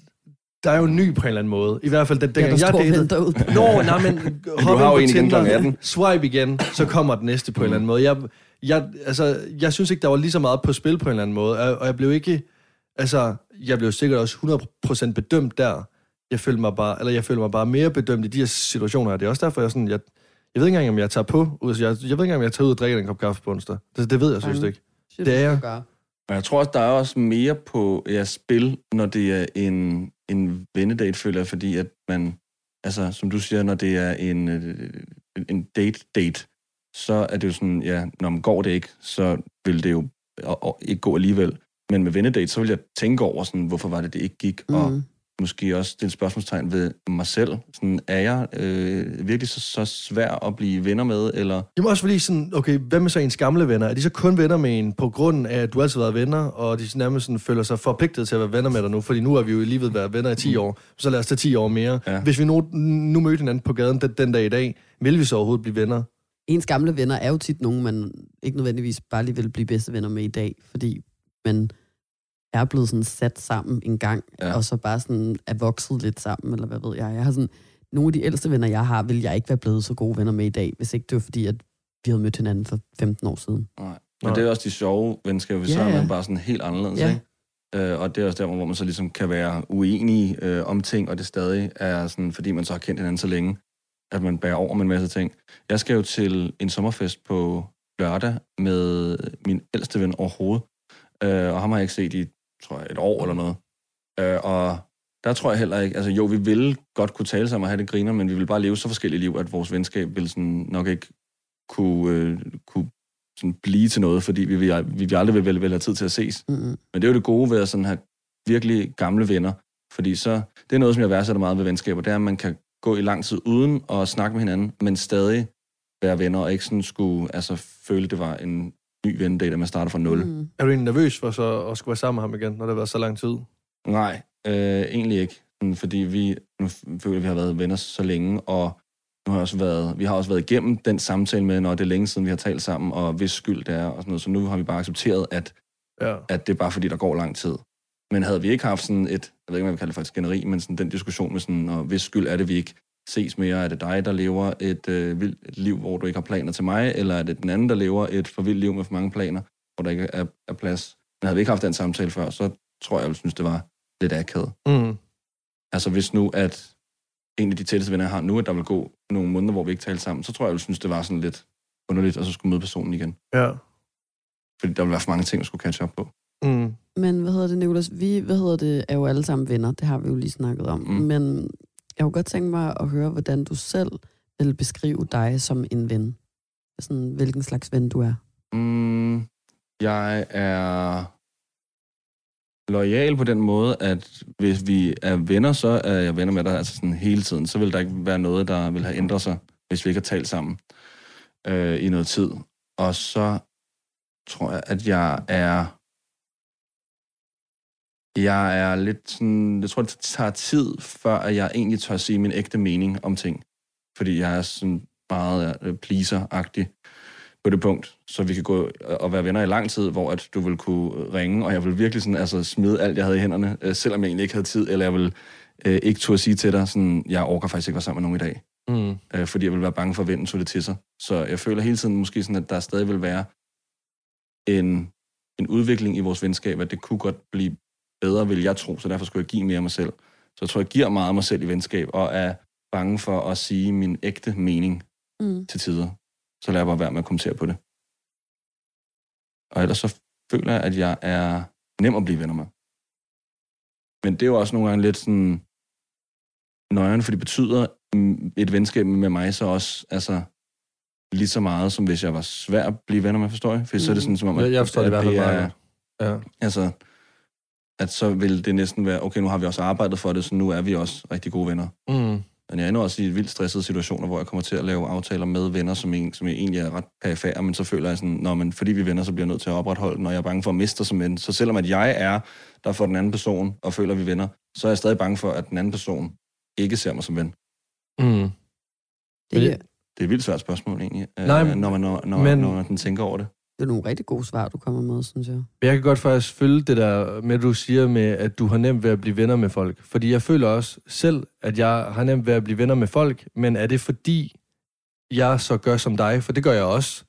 der er jo en ny på en eller anden måde. I hvert fald, den, Jeg, dengang jeg, datede. Nå, nej, men hop har jo ind på en igen Tinder, klokken 18. swipe igen, så kommer den næste på mm. en eller anden måde. Jeg, jeg, altså, jeg synes ikke, der var lige så meget på spil på en eller anden måde, og jeg blev ikke, altså, jeg blev sikkert også 100% bedømt der. Jeg følte mig bare, eller jeg følte mig bare mere bedømt i de her situationer, og det er også derfor, jeg sådan, jeg, jeg ved ikke engang, om jeg tager på, ud- jeg, jeg ved ikke engang, om jeg tager ud og drikker en kop kaffe på onsdag. Det, det ved jeg synes ikke. Det er jeg. Og jeg tror også, der er også mere på ja, spil, når det er en, en vennedate, føler jeg, fordi at man, altså som du siger, når det er en, øh, en date-date, så er det jo sådan, ja, når man går det ikke, så vil det jo og, og ikke gå alligevel. Men med vennedate, så vil jeg tænke over, sådan, hvorfor var det, det ikke gik, mm. og måske også stille spørgsmålstegn ved mig selv. Sådan, er jeg øh, virkelig så, så svær at blive venner med, eller... Jamen også fordi sådan, okay, hvad med så ens gamle venner? Er de så kun venner med en på grund af, at du altid har været venner, og de nærmest sådan føler sig forpligtet til at være venner med dig nu? Fordi nu har vi jo lige ved været venner i 10 år, så lad os tage 10 år mere. Ja. Ja. Hvis vi nu, nu mødte hinanden på gaden den, den dag i dag, vil vi så overhovedet blive venner? Ens gamle venner er jo tit nogen, man ikke nødvendigvis bare lige vil blive bedste venner med i dag, fordi man er blevet sådan sat sammen en gang, Ja. og så bare sådan er vokset lidt sammen, eller hvad ved jeg. Jeg har sådan, nogle af de ældste venner, jeg har, vil jeg ikke være blevet så gode venner med i dag, hvis ikke det var fordi, at vi havde mødt hinanden for 15 år siden. Nej. Men det er også de sjove venskaber, Ja, så er ja. man bare sådan helt anderledes, Ja. ikke? Øh, og det er også der, hvor man så ligesom kan være uenig øh, om ting, og det stadig er sådan, fordi man så har kendt hinanden så længe, at man bærer over med en masse ting. Jeg skal jo til en sommerfest på lørdag med min ældste ven overhovedet, øh, og ham har jeg ikke set i, tror jeg, et år eller noget. Øh, og der tror jeg heller ikke, altså jo, vi ville godt kunne tale sammen og have det griner, men vi ville bare leve så forskellige liv, at vores venskab ville sådan nok ikke kunne, øh, kunne sådan blive til noget, fordi vi, vi, vi, aldrig vil, vil, vil have tid til at ses. Mm-mm. Men det er jo det gode ved at sådan have virkelig gamle venner, fordi så, det er noget, som jeg værdsætter meget ved venskaber, det er, at man kan gå i lang tid uden at snakke med hinanden, men stadig være venner, og ikke sådan skulle altså, føle, det var en ny vennedate, at man starter fra nul. Mm. Mm. Er du egentlig nervøs for så at skulle være sammen med ham igen, når det har været så lang tid? Nej, øh, egentlig ikke. Sådan, Fordi vi, nu føler jeg, vi har været venner så længe, og nu har jeg også været, vi har også været igennem den samtale med, når det er længe siden, vi har talt sammen, og hvis skyld det er, og sådan noget. Så nu har vi bare accepteret, at, Ja. at det er bare fordi, der går lang tid. Men havde vi ikke haft sådan et, jeg ved ikke, hvad vi kalder det for et skænderi, men sådan den diskussion med sådan, og hvis skyld er det, vi ikke ses mere, er det dig, der lever et, øh, vildt et liv, hvor du ikke har planer til mig, eller er det den anden, der lever et for vildt liv med for mange planer, hvor der ikke er, er plads. Men havde vi ikke haft den samtale før, så tror jeg, jeg ville synes, det var lidt akavet. Mm. Altså hvis nu, at en af de tætteste venner, jeg har nu, at der vil gå nogle måneder, hvor vi ikke taler sammen, så tror jeg, jeg ville synes, det var sådan lidt underligt, at så skulle møde personen igen. Ja. Fordi der ville være for mange ting, jeg skulle catch up på. Mm. Men hvad hedder det, Nicolas? Vi, hvad hedder det, er jo alle sammen venner. Det har vi jo lige snakket om. Mm. Men jeg kunne godt tænke mig at høre, hvordan du selv vil beskrive dig som en ven. Sådan, hvilken slags ven du er. Mm, jeg er lojal på den måde, at hvis vi er venner, så er jeg venner med dig altså sådan hele tiden. Så vil der ikke være noget, der vil have ændret sig, hvis vi ikke har talt sammen øh, i noget tid. Og så tror jeg, at jeg er... Jeg er lidt sådan... Jeg tror, det tager tid, før at jeg egentlig tør sige min ægte mening om ting. Fordi jeg er sådan meget øh, pleaser-agtig på det punkt, så vi kan gå og være venner i lang tid, hvor at du vil kunne ringe, og jeg vil virkelig sådan, altså, smide alt, jeg havde i hænderne, øh, selvom jeg egentlig ikke havde tid, eller jeg vil øh, ikke turde sige til dig, sådan, jeg orker faktisk ikke være sammen med nogen i dag. Mm. Øh, fordi jeg vil være bange for, at vinden tog det til sig. Så jeg føler hele tiden måske sådan, at der stadig vil være en, en udvikling i vores venskab, at det kunne godt blive bedre, vil jeg tro, så derfor skulle jeg give mere af mig selv. Så jeg tror, jeg giver meget af mig selv i venskab, og er bange for at sige min ægte mening Mm. til tider. Så lader jeg bare være med at kommentere på det. Og ellers så føler jeg, at jeg er nem at blive venner med. Men det er jo også nogle gange lidt sådan nøjeren, for det betyder mm, et venskab med mig så også, altså lige så meget, som hvis jeg var svær at blive venner med, forstår jeg? For så er det sådan, som om, at, Jeg, jeg forstår det i at hvert fald meget er, godt. Ja. altså, at så vil det næsten være, okay, nu har vi også arbejdet for det, så nu er vi også rigtig gode venner. Mm. Men jeg er endnu også i vildt stressede situationer, hvor jeg kommer til at lave aftaler med venner, som, en, som egentlig er ret perifære, men så føler jeg sådan, Nå, men fordi vi er venner, så bliver jeg nødt til at opretholde den, og jeg er bange for at miste som ven. Så selvom at jeg er der for den anden person, og føler, at vi er venner, så er jeg stadig bange for, at den anden person ikke ser mig som ven. Mm. Det, Men Det er et vildt svært spørgsmål, egentlig, øh, Nej, men- når, man, når, når, men- når man tænker over det. Det er nogle rigtig gode svar, du kommer med, synes jeg. Jeg kan godt faktisk følge det der med, at du siger med, at du har nemt ved at blive venner med folk. Fordi jeg føler også selv, at jeg har nemt ved at blive venner med folk, men er det fordi, jeg så gør som dig? For det gør jeg også.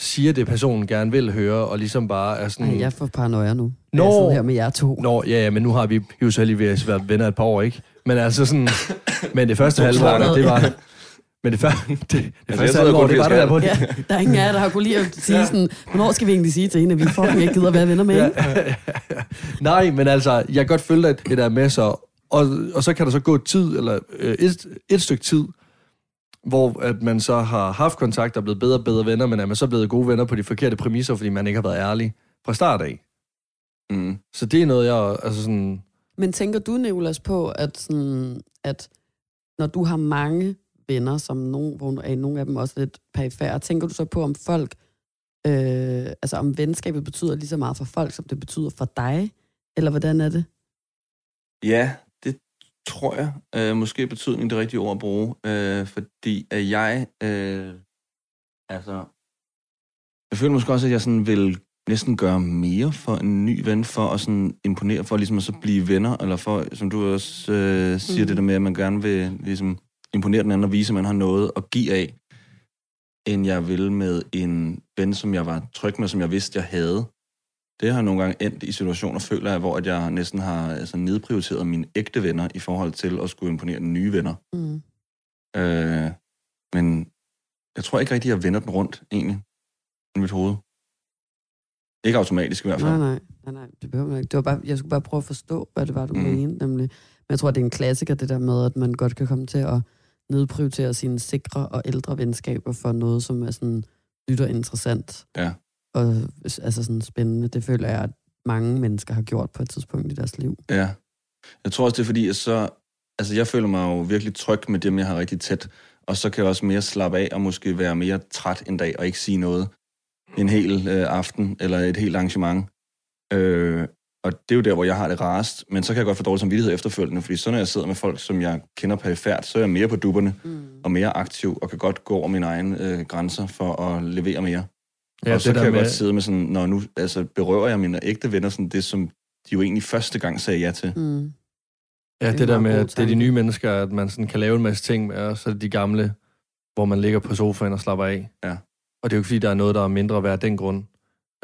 Siger det, personen gerne vil høre, og ligesom bare er sådan... Ej, jeg får paranoia nu. Nå. Jeg her med jer to. Nå, ja, ja, men nu har vi jo så lige været venner et par år, ikke? Men altså sådan... Men det første halve år, der, det var... Men det, før, det, det jeg første sidder halve år, kun, det var fordi der på Ja, der er ingen af jer, der har kunnet lide at sige sådan, hvornår skal vi egentlig sige til hende, at vi fucking ikke gider at være venner med hende? Nej, men altså, jeg kan godt følge at det der med så, og, og så kan der så gå tid, eller øh, et, et stykke tid, hvor at man så har haft kontakt og blevet bedre og bedre venner, men er man så blevet gode venner på de forkerte præmisser, fordi man ikke har været ærlig fra start af. Mm. Så det er noget, jeg altså sådan... Men tænker du, Nicolas, på, at, sådan, at når du har mange venner, som nogen, hvor er nogle af dem også lidt perifære, tænker du så på, om folk, øh, altså om venskabet betyder lige så meget for folk, som det betyder for dig? Eller hvordan er det? Ja, det tror jeg. Øh, måske betydning det rigtige ord at bruge. Øh, fordi at jeg... Øh, altså... Jeg føler måske også, at jeg sådan vil næsten gøre mere for en ny ven, for at sådan imponere, for ligesom at så blive venner, eller for, som du også øh, siger, mm. det der med, at man gerne vil ligesom imponere den anden og vise, at man har noget at give af, end jeg vil med en ven, som jeg var tryg med, som jeg vidste, jeg havde. Det har nogle gange endt i situationer, føler jeg, hvor at jeg næsten har altså, nedprioriteret mine ægte venner i forhold til at skulle imponere den nye venner. Mm. Øh, men jeg tror ikke rigtig, jeg vender den rundt, egentlig, i mit hoved. Ikke automatisk i hvert fald. Nej, nej, nej, nej, det behøver man ikke. Det var bare, jeg skulle bare prøve at forstå, hvad det var, du mm. mente, nemlig. Men jeg tror, det er en klassiker, det der med, at man godt kan komme til at nedprioritere sine sikre og ældre venskaber for noget, som er sådan nyt og interessant. Ja. Og altså sådan spændende. Det føler jeg, at mange mennesker har gjort på et tidspunkt i deres liv. Ja. Jeg tror også, det er fordi, at så... Altså, jeg føler mig jo virkelig tryg med dem, jeg har rigtig tæt. Og så kan jeg også mere slappe af og måske være mere træt en dag og ikke sige noget en hel øh, aften eller et helt arrangement. Øh, og det er jo der, hvor jeg har det rarest. Men så kan jeg godt få dårlig samvittighed efterfølgende, fordi så når jeg sidder med folk, som jeg kender perifært, så er jeg mere på dupperne Mm. og mere aktiv og kan godt gå over mine egne øh, grænser for at levere mere. Ja, og så det kan der jeg med, godt sidde med sådan, når nu altså, berører jeg mine ægte venner, sådan det, som de jo egentlig første gang sagde ja til. Mm. ja, det det, der med, at det er de nye mennesker, at man sådan kan lave en masse ting med, og så er det de gamle, hvor man ligger på sofaen og slapper af. Ja. Og det er jo ikke, fordi der er noget, der er mindre værd af den grund.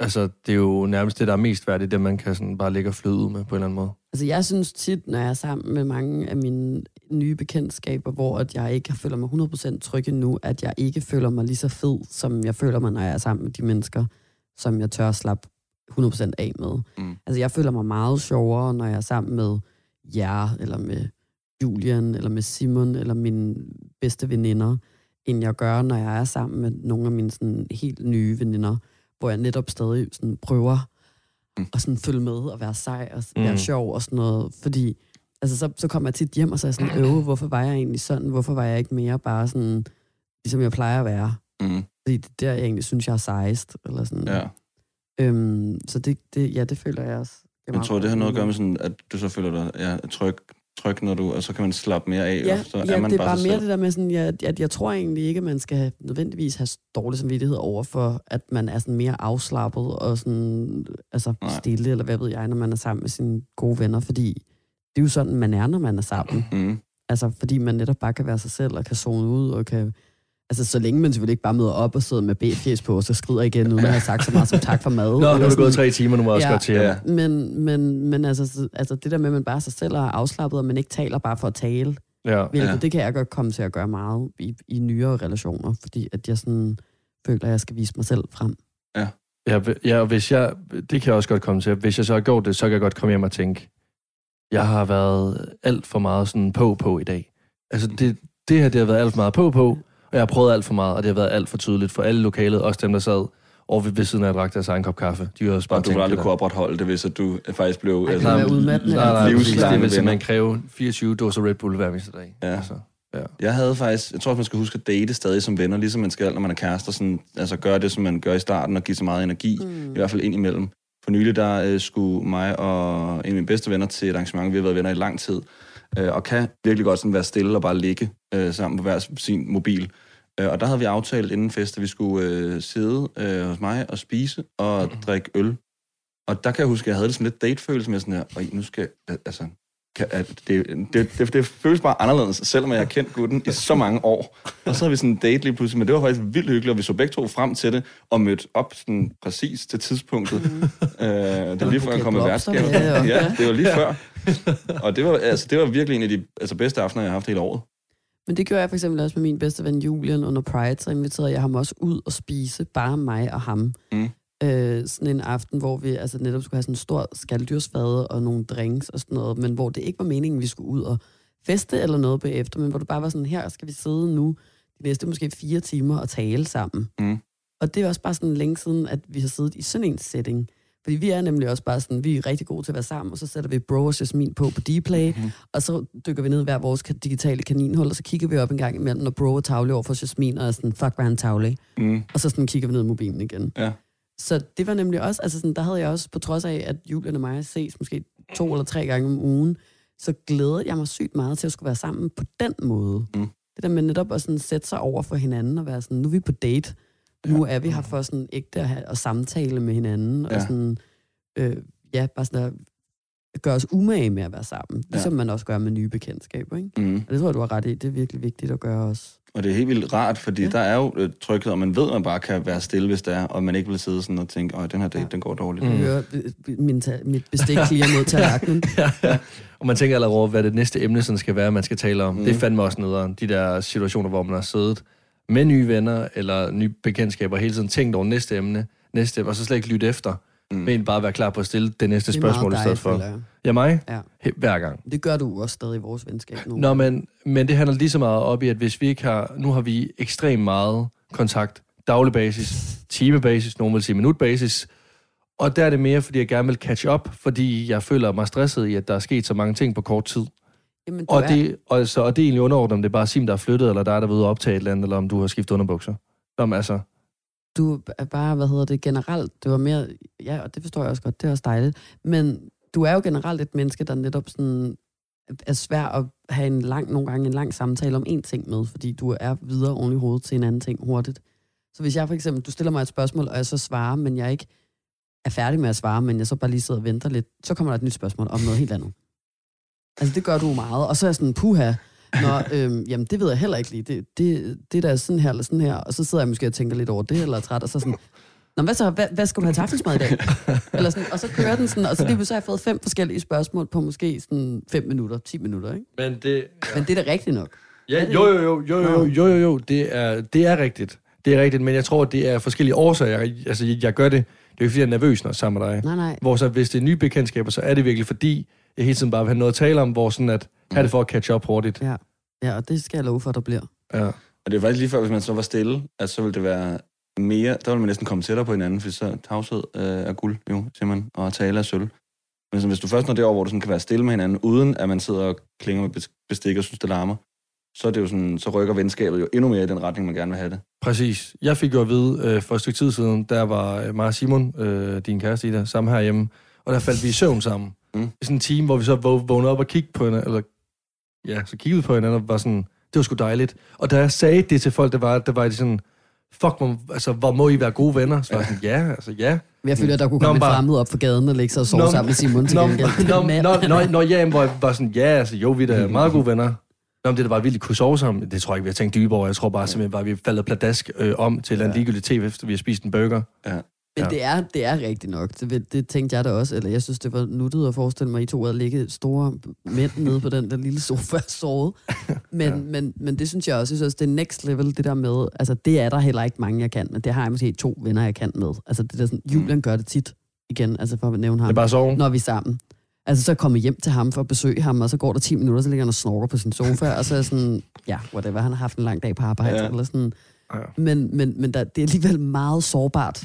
Altså, det er jo nærmest det, der er mest værd, det er det, man kan sådan bare ligge og flyde ud med på en eller anden måde. Altså, jeg synes tit, når jeg er sammen med mange af mine nye bekendtskaber, hvor at jeg ikke føler mig 100% tryg endnu, at jeg ikke føler mig lige så fed, som jeg føler mig, når jeg er sammen med de mennesker, som jeg tør at slappe 100% af med. Mm. Altså, jeg føler mig meget sjovere, når jeg er sammen med jer, eller med Julian, eller med Simon, eller mine bedste veninder, end jeg gør, når jeg er sammen med nogle af mine sådan, helt nye veninder, hvor jeg netop stadig sådan, prøver Mm. og sådan følge med og være sej og Mm. være sjov og sådan noget. Fordi altså, så, så kommer jeg tit hjem, og så er jeg sådan, øve, hvorfor var jeg egentlig sådan? Hvorfor var jeg ikke mere bare sådan, ligesom jeg plejer at være? Mm. Fordi det er der, jeg egentlig synes, jeg er sejest. Eller sådan. Ja. Øhm, så det, det, ja, det føler jeg også. Jeg Jeg tror, det har noget at gøre med sådan, at du så føler dig ja, tryg, tryg, når du, og så kan man slappe mere af, Ja, så ja er man det er bare, bare mere selv. det der med sådan, ja, at jeg tror egentlig ikke, at man skal nødvendigvis have dårlig samvittighed over for, at man er sådan mere afslappet og sådan, altså Nej. stille, eller hvad ved jeg, når man er sammen med sine gode venner, fordi det er jo sådan, man er, når man er sammen. Mm. Altså, fordi man netop bare kan være sig selv, og kan zone ud, og kan... Altså, så længe man selvfølgelig ikke bare møder op og sidder med B-fjes på, og så skrider igen, uden at have sagt så meget som tak for mad. Nå, nu er det gået tre timer, nu må jeg også Ja. godt til. Ja. Men, men, men altså, så- altså, det der med, at man bare sig selv er afslappet, og man ikke taler bare for at tale, Ja. hvilket Ja. ja. det kan jeg godt komme til at gøre meget i, i nyere relationer, fordi at jeg sådan føler, at jeg skal vise mig selv frem. Ja, ja, og hvis jeg, det kan jeg også godt komme til. Hvis jeg så har gjort det, så kan jeg godt komme hjem og tænke, jeg har været alt for meget sådan på på i dag. Altså det, det her, det har været alt for meget på på, og jeg har prøvet alt for meget, og det har været alt for tydeligt for alle lokalet, også dem, der sad over ved, ved siden af at drak deres egen kop kaffe. De har også bare Og du ville aldrig det kunne opretholde det, hvis at du faktisk blev... Altså. Nej, nej, Livslange præcis. det vil simpelthen kræve 24 dåser Red Bull hver eneste dag. Ja. Altså, ja. Jeg havde faktisk... Jeg tror, at man skal huske at date stadig som venner, ligesom man skal, når man er kærester. Sådan, altså gøre det, som man gør i starten, og give så meget energi. Mm. I hvert fald ind imellem. For nylig, der øh, skulle mig og en af mine bedste venner til et arrangement. Vi har været venner i lang tid. Øh, og kan virkelig godt sådan være stille og bare ligge øh, sammen på hver sin mobil. Øh, og der havde vi aftalt inden fest, at vi skulle øh, sidde øh, hos mig og spise og mm. drikke øl. Og der kan jeg huske, at jeg havde det sådan lidt datefølelse med sådan her, og nu skal altså, kan, at det, det, det, det føles bare anderledes, selvom jeg har kendt gutten i så mange år. Og så havde vi sådan en date lige pludselig, men det var faktisk vildt hyggeligt, og vi så begge to frem til det, og mødte op sådan præcis til tidspunktet. Mm. Øh, det var lige før jeg kom blomster værtskab. Ja, det var lige før. Og det var, altså, det var virkelig en af de altså, bedste aftener, jeg har haft hele året. Men det gjorde jeg for eksempel også med min bedste ven Julian under Pride, så inviterede jeg ham også ud og spise, bare mig og ham. Mm. Øh, sådan en aften, hvor vi altså netop skulle have sådan en stor skalddyrsfade og nogle drinks og sådan noget, men hvor det ikke var meningen, vi skulle ud og feste eller noget bagefter, men hvor det bare var sådan, her skal vi sidde nu de næste måske fire timer og tale sammen. Mm. Og det er også bare sådan længe siden, at vi har siddet i sådan en setting. Fordi vi er nemlig også bare sådan, vi er rigtig gode til at være sammen, og så sætter vi Bro og Jasmin på på Dplay, Mhm. mm. og så dykker vi ned hver vores digitale kaninhul, og så kigger vi op en gang imellem, når Bro er tavlig over for Jasmin, og er sådan, fuck, han tavlig. Mm. Og så sådan kigger vi ned i mobilen igen. Ja. Så det var nemlig også, altså sådan, der havde jeg også, på trods af, at Julian og mig ses måske to eller tre gange om ugen, så glædede jeg mig sygt meget til at skulle være sammen på den måde. Mm. Det der med netop at sådan sætte sig over for hinanden og være sådan, nu er vi på date, nu er vi her for sådan ægte at, have, at samtale med hinanden, ja. Ja. og sådan, øh, ja, bare sådan at gøre os umage med at være sammen, ligesom man også gør med nye bekendtskaber, ikke? Mm. Og det tror jeg, du har ret i, det er virkelig vigtigt at gøre også. Og det er helt vildt rart, fordi Ja. ja. der er jo øh, tryghed, og man ved, at man bare kan være stille, hvis det er, og man ikke vil sidde sådan og tænke, åh, den her date, Ja. ja. den går dårligt. Mm. Mm. Høre øh, min, ta- mit bestik klirer mod tallerkenen. Og man tænker allerede over, hvad det næste emne sådan skal være, man skal tale om. Mm. Mm. Det fandt mig også nederen. De der situationer, hvor man har siddet med nye venner eller nye bekendtskaber, hele tiden tænkt over næste emne, næste emne, og så slet ikke lytte efter. Mm. Men bare være klar på at stille det næste Det spørgsmål i stedet for. jeg. Ja, mig? Ja. Hver gang. Det gør du også stadig i vores venskab nu. Nå, men, men det handler lige så meget op i, at hvis vi ikke har... Nu har vi ekstremt meget kontakt. Daglig basis, timebasis, nogen vil sige minutbasis. Og der er det mere, fordi jeg gerne vil catch up, fordi jeg føler mig stresset i, at der er sket så mange ting på kort tid. Jamen, Og er, det, og, så, og det er egentlig underordnet, om det er bare Sim, der er flyttet, eller der er der ved at optage et eller andet, eller om du har skiftet underbukser. Nå, altså, du er bare, hvad hedder det, generelt, det var mere, ja, og det forstår jeg også godt, det er også dejligt, men du er jo generelt et menneske, der netop sådan er svær at have en lang, nogle gange en lang samtale om én ting med, fordi du er videre oven i hovedet til en anden ting hurtigt. Så hvis jeg for eksempel, du stiller mig et spørgsmål, og jeg så svarer, men jeg ikke er færdig med at svare, men jeg så bare lige sidder og venter lidt, så kommer der et nyt spørgsmål om noget helt andet. Altså det gør du meget, og så er jeg sådan, puha, Nå, øhm, jamen det ved jeg heller ikke lige. Det, det, det der er sådan her eller sådan her, og så sidder jeg måske og tænker lidt over det, eller er træt, og så sådan, Nå, hvad så? Hvad, hvad skal du have til aftensmad i dag? eller sådan, og så kører den sådan, og så lige så har jeg fået fem forskellige spørgsmål på måske sådan fem minutter, 10 minutter, ikke? men det... Men det er da rigtigt nok. Ja, jo, jo, jo, jo, jo, jo, jo, jo, det er, det er rigtigt. Det er rigtigt, men jeg tror, det er forskellige årsager. Jeg, altså, jeg, jeg gør det. Det er jo ikke, fordi jeg er nervøs, når jeg er sammen med dig. Nej, nej. Hvor så, hvis det er nye bekendtskaber, så er det virkelig, fordi jeg hele tiden bare vil have noget at tale om, hvor sådan at have det for at catch up hurtigt. Ja. ja, og det skal jeg love for, at der bliver. Ja. Og det er faktisk lige før, hvis man så var stille, at så ville det være mere, der vil man næsten komme tættere på hinanden, for så tavshed øh, er guld, jo, siger man, og tale er sølv. Men så, hvis du først når derover, hvor du sådan kan være stille med hinanden, uden at man sidder og klinger med bes- bestik og synes, det larmer, så, er det jo sådan, så rykker venskabet jo endnu mere i den retning, man gerne vil have det. Præcis. Jeg fik jo at vide øh, for et stykke tid siden, der var øh, mig og Simon, øh, din kæreste Ida, sammen herhjemme, og der faldt vi i søvn sammen. Mm. I sådan en time, hvor vi så vå- vågnede op og kiggede på hinanden, eller ja, så kiggede på hinanden og var sådan, det var sgu dejligt. Og da jeg sagde det til folk, det var, det var de sådan, fuck, hvor, altså, hvor må I være gode venner? Så var jeg sådan, ja, altså ja. Men jeg føler, at der kunne Nå, komme en bare- fremmed op for gaden og lægge sig og sove Nå, sammen med Simon til Nå, gengæld. nå, nå, nå, nå, ja, hvor jeg var sådan, ja, altså jo, vi er da meget gode venner. Nå, men det der var vildt kunne sove sammen, det tror jeg ikke, vi har tænkt dybere over. Jeg tror bare simpelthen bare, vi faldet pladask øh, om til et eller andet ligegyldigt tv, efter vi har spist en burger. Ja. Men Ja. det er, det er rigtigt nok. Det, det tænkte jeg da også. Eller jeg synes, det var nuttet at forestille mig, at I to havde ligget store mænd nede på den der lille sofa og sovet. Men, ja. men, men det synes jeg også, jeg synes også, det er next level, det der med, altså det er der heller ikke mange, jeg kan, men det har jeg måske to venner, jeg kan med. Altså det der sådan, Julian gør det tit igen, altså for at nævne Det ham, er bare sove. når vi er sammen. Altså så kommer hjem til ham for at besøge ham, og så går der 10 minutter, så ligger han og snorker på sin sofa, og så er sådan, ja, whatever, han har haft en lang dag på arbejde, ja. eller sådan. Ja. Men, men, men der, det er alligevel meget sårbart.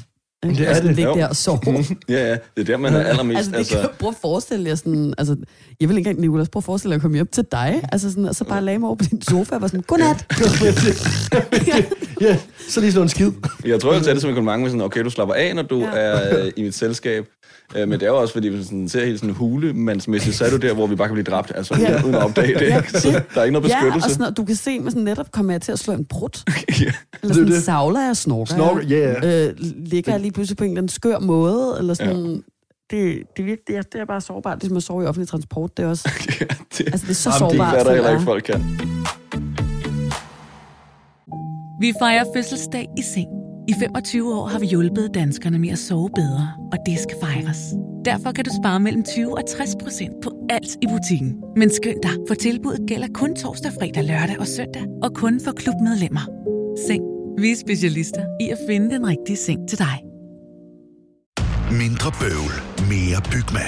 Ikke? Det er Altså, det. Ligge der og sove. ja, ja, det er der, man er allermest... Altså, det kan altså, altså, prøv at forestille jer sådan, altså, jeg vil ikke engang, Nicolas, prøv at forestille jer at komme hjem til dig, altså sådan, og så bare lagde mig over på din sofa og var sådan, godnat. Ja, så lige slå en skid. Jeg tror, jeg tager det som en kompliment med sådan, okay, du slapper af, når du. Ja. er øh, i mit selskab. Øh, men det er jo også, fordi hvis man ser helt sådan hulemandsmæssigt, så er du der, hvor vi bare kan blive dræbt, altså Ja. uden at opdage det. Ja, Ikke? Så der er ikke noget ja, og beskyttelse. sådan noget, du kan se, med sådan netop kommer jeg til at slå en brud, Ja. eller Det er sådan det. savler jeg snorker. Snorker, ja, ja. Øh, ligger jeg lige pludselig på en eller anden skør måde, eller sådan, ja. det, det, er virkelig, det, er, det er bare sårbart, ligesom at sove i offentlig transport, det er også, Ja, det, altså det er så Jamen, det er sårbart. der heller ikke folk kan. Vi fejrer fødselsdag i seng. I 25 år har vi hjulpet danskerne med at sove bedre, og det skal fejres. Derfor kan du spare mellem 20 og 60 procent på alt i butikken. Men skynd dig, for tilbuddet gælder kun torsdag, fredag, lørdag og søndag, og kun for klubmedlemmer. Seng. Vi er specialister i at finde den rigtige seng til dig. Mindre bøvl, mere Bygma.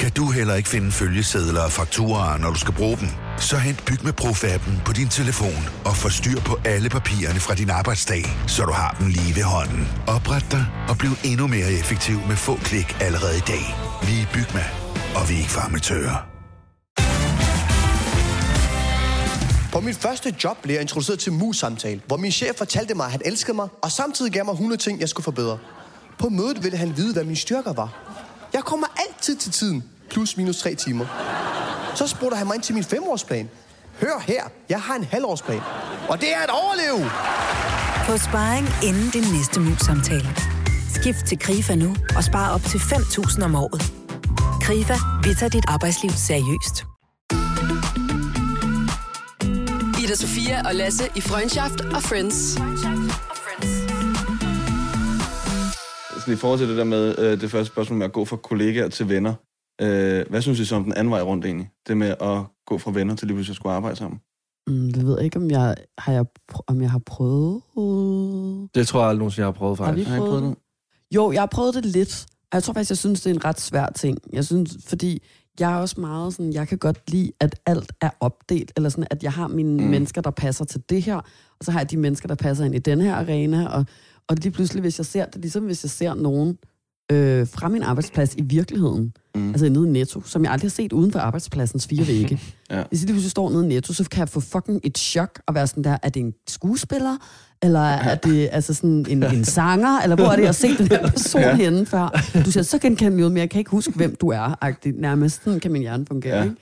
Kan du heller ikke finde følgesedler og fakturer, når du skal bruge dem? Så hent Bygma Pro-appen på din telefon og få styr på alle papirerne fra din arbejdsdag, så du har dem lige ved hånden. Opret dig og bliv endnu mere effektiv med få klik allerede i dag. Vi er Bygma, og vi er ikke farmatører. På mit første job blev jeg introduceret til mus-samtale, hvor min chef fortalte mig, at han elskede mig, og samtidig gav mig 100 ting, jeg skulle forbedre. På mødet ville han vide, hvad mine styrker var. Jeg kommer altid til tiden, plus minus tre timer. Så spurgte han mig ind til min femårsplan. Hør her, jeg har en halvårsplan. Og det er at overleve! Få sparring inden din næste mus-samtale. Skift til KRIFA nu og spar op til 5.000 om året. KRIFA, vi tager dit arbejdsliv seriøst. Ida Sofia og Lasse i Freundschaft og Friends. Sådan i forhold til det der med øh, det første spørgsmål med at gå fra kollegaer til venner. Øh, hvad synes I så om den anden vej rundt egentlig? Det med at gå fra venner til lige pludselig at skulle arbejde sammen. Mm, det ved jeg ikke, om jeg har, jeg, om jeg har prøvet. Det tror jeg aldrig nogensinde, jeg har prøvet Har vi faktisk. Har I prøvet prøvet det? Jo, jeg har prøvet det lidt. Og jeg tror faktisk, jeg synes, det er en ret svær ting. Jeg synes, fordi jeg er også meget sådan, jeg kan godt lide, at alt er opdelt, eller sådan, at jeg har mine mm. mennesker, der passer til det her, og så har jeg de mennesker, der passer ind i den her arena, og, og lige pludselig, hvis jeg ser det, ligesom hvis jeg ser nogen øh, fra min arbejdsplads i virkeligheden, mm. altså nede i Netto, som jeg aldrig har set uden for arbejdspladsens fire vægge. Ja. Hvis jeg pludselig står nede i Netto, så kan jeg få fucking et chok og være sådan der, er det en skuespiller, eller er det altså sådan en, en sanger, eller hvor er det, jeg har set den her person ja. henne før? Du siger, så genkender jeg men jeg kan ikke huske, hvem du er, agtigt. nærmest. Sådan kan min hjerne fungere, ja. ikke?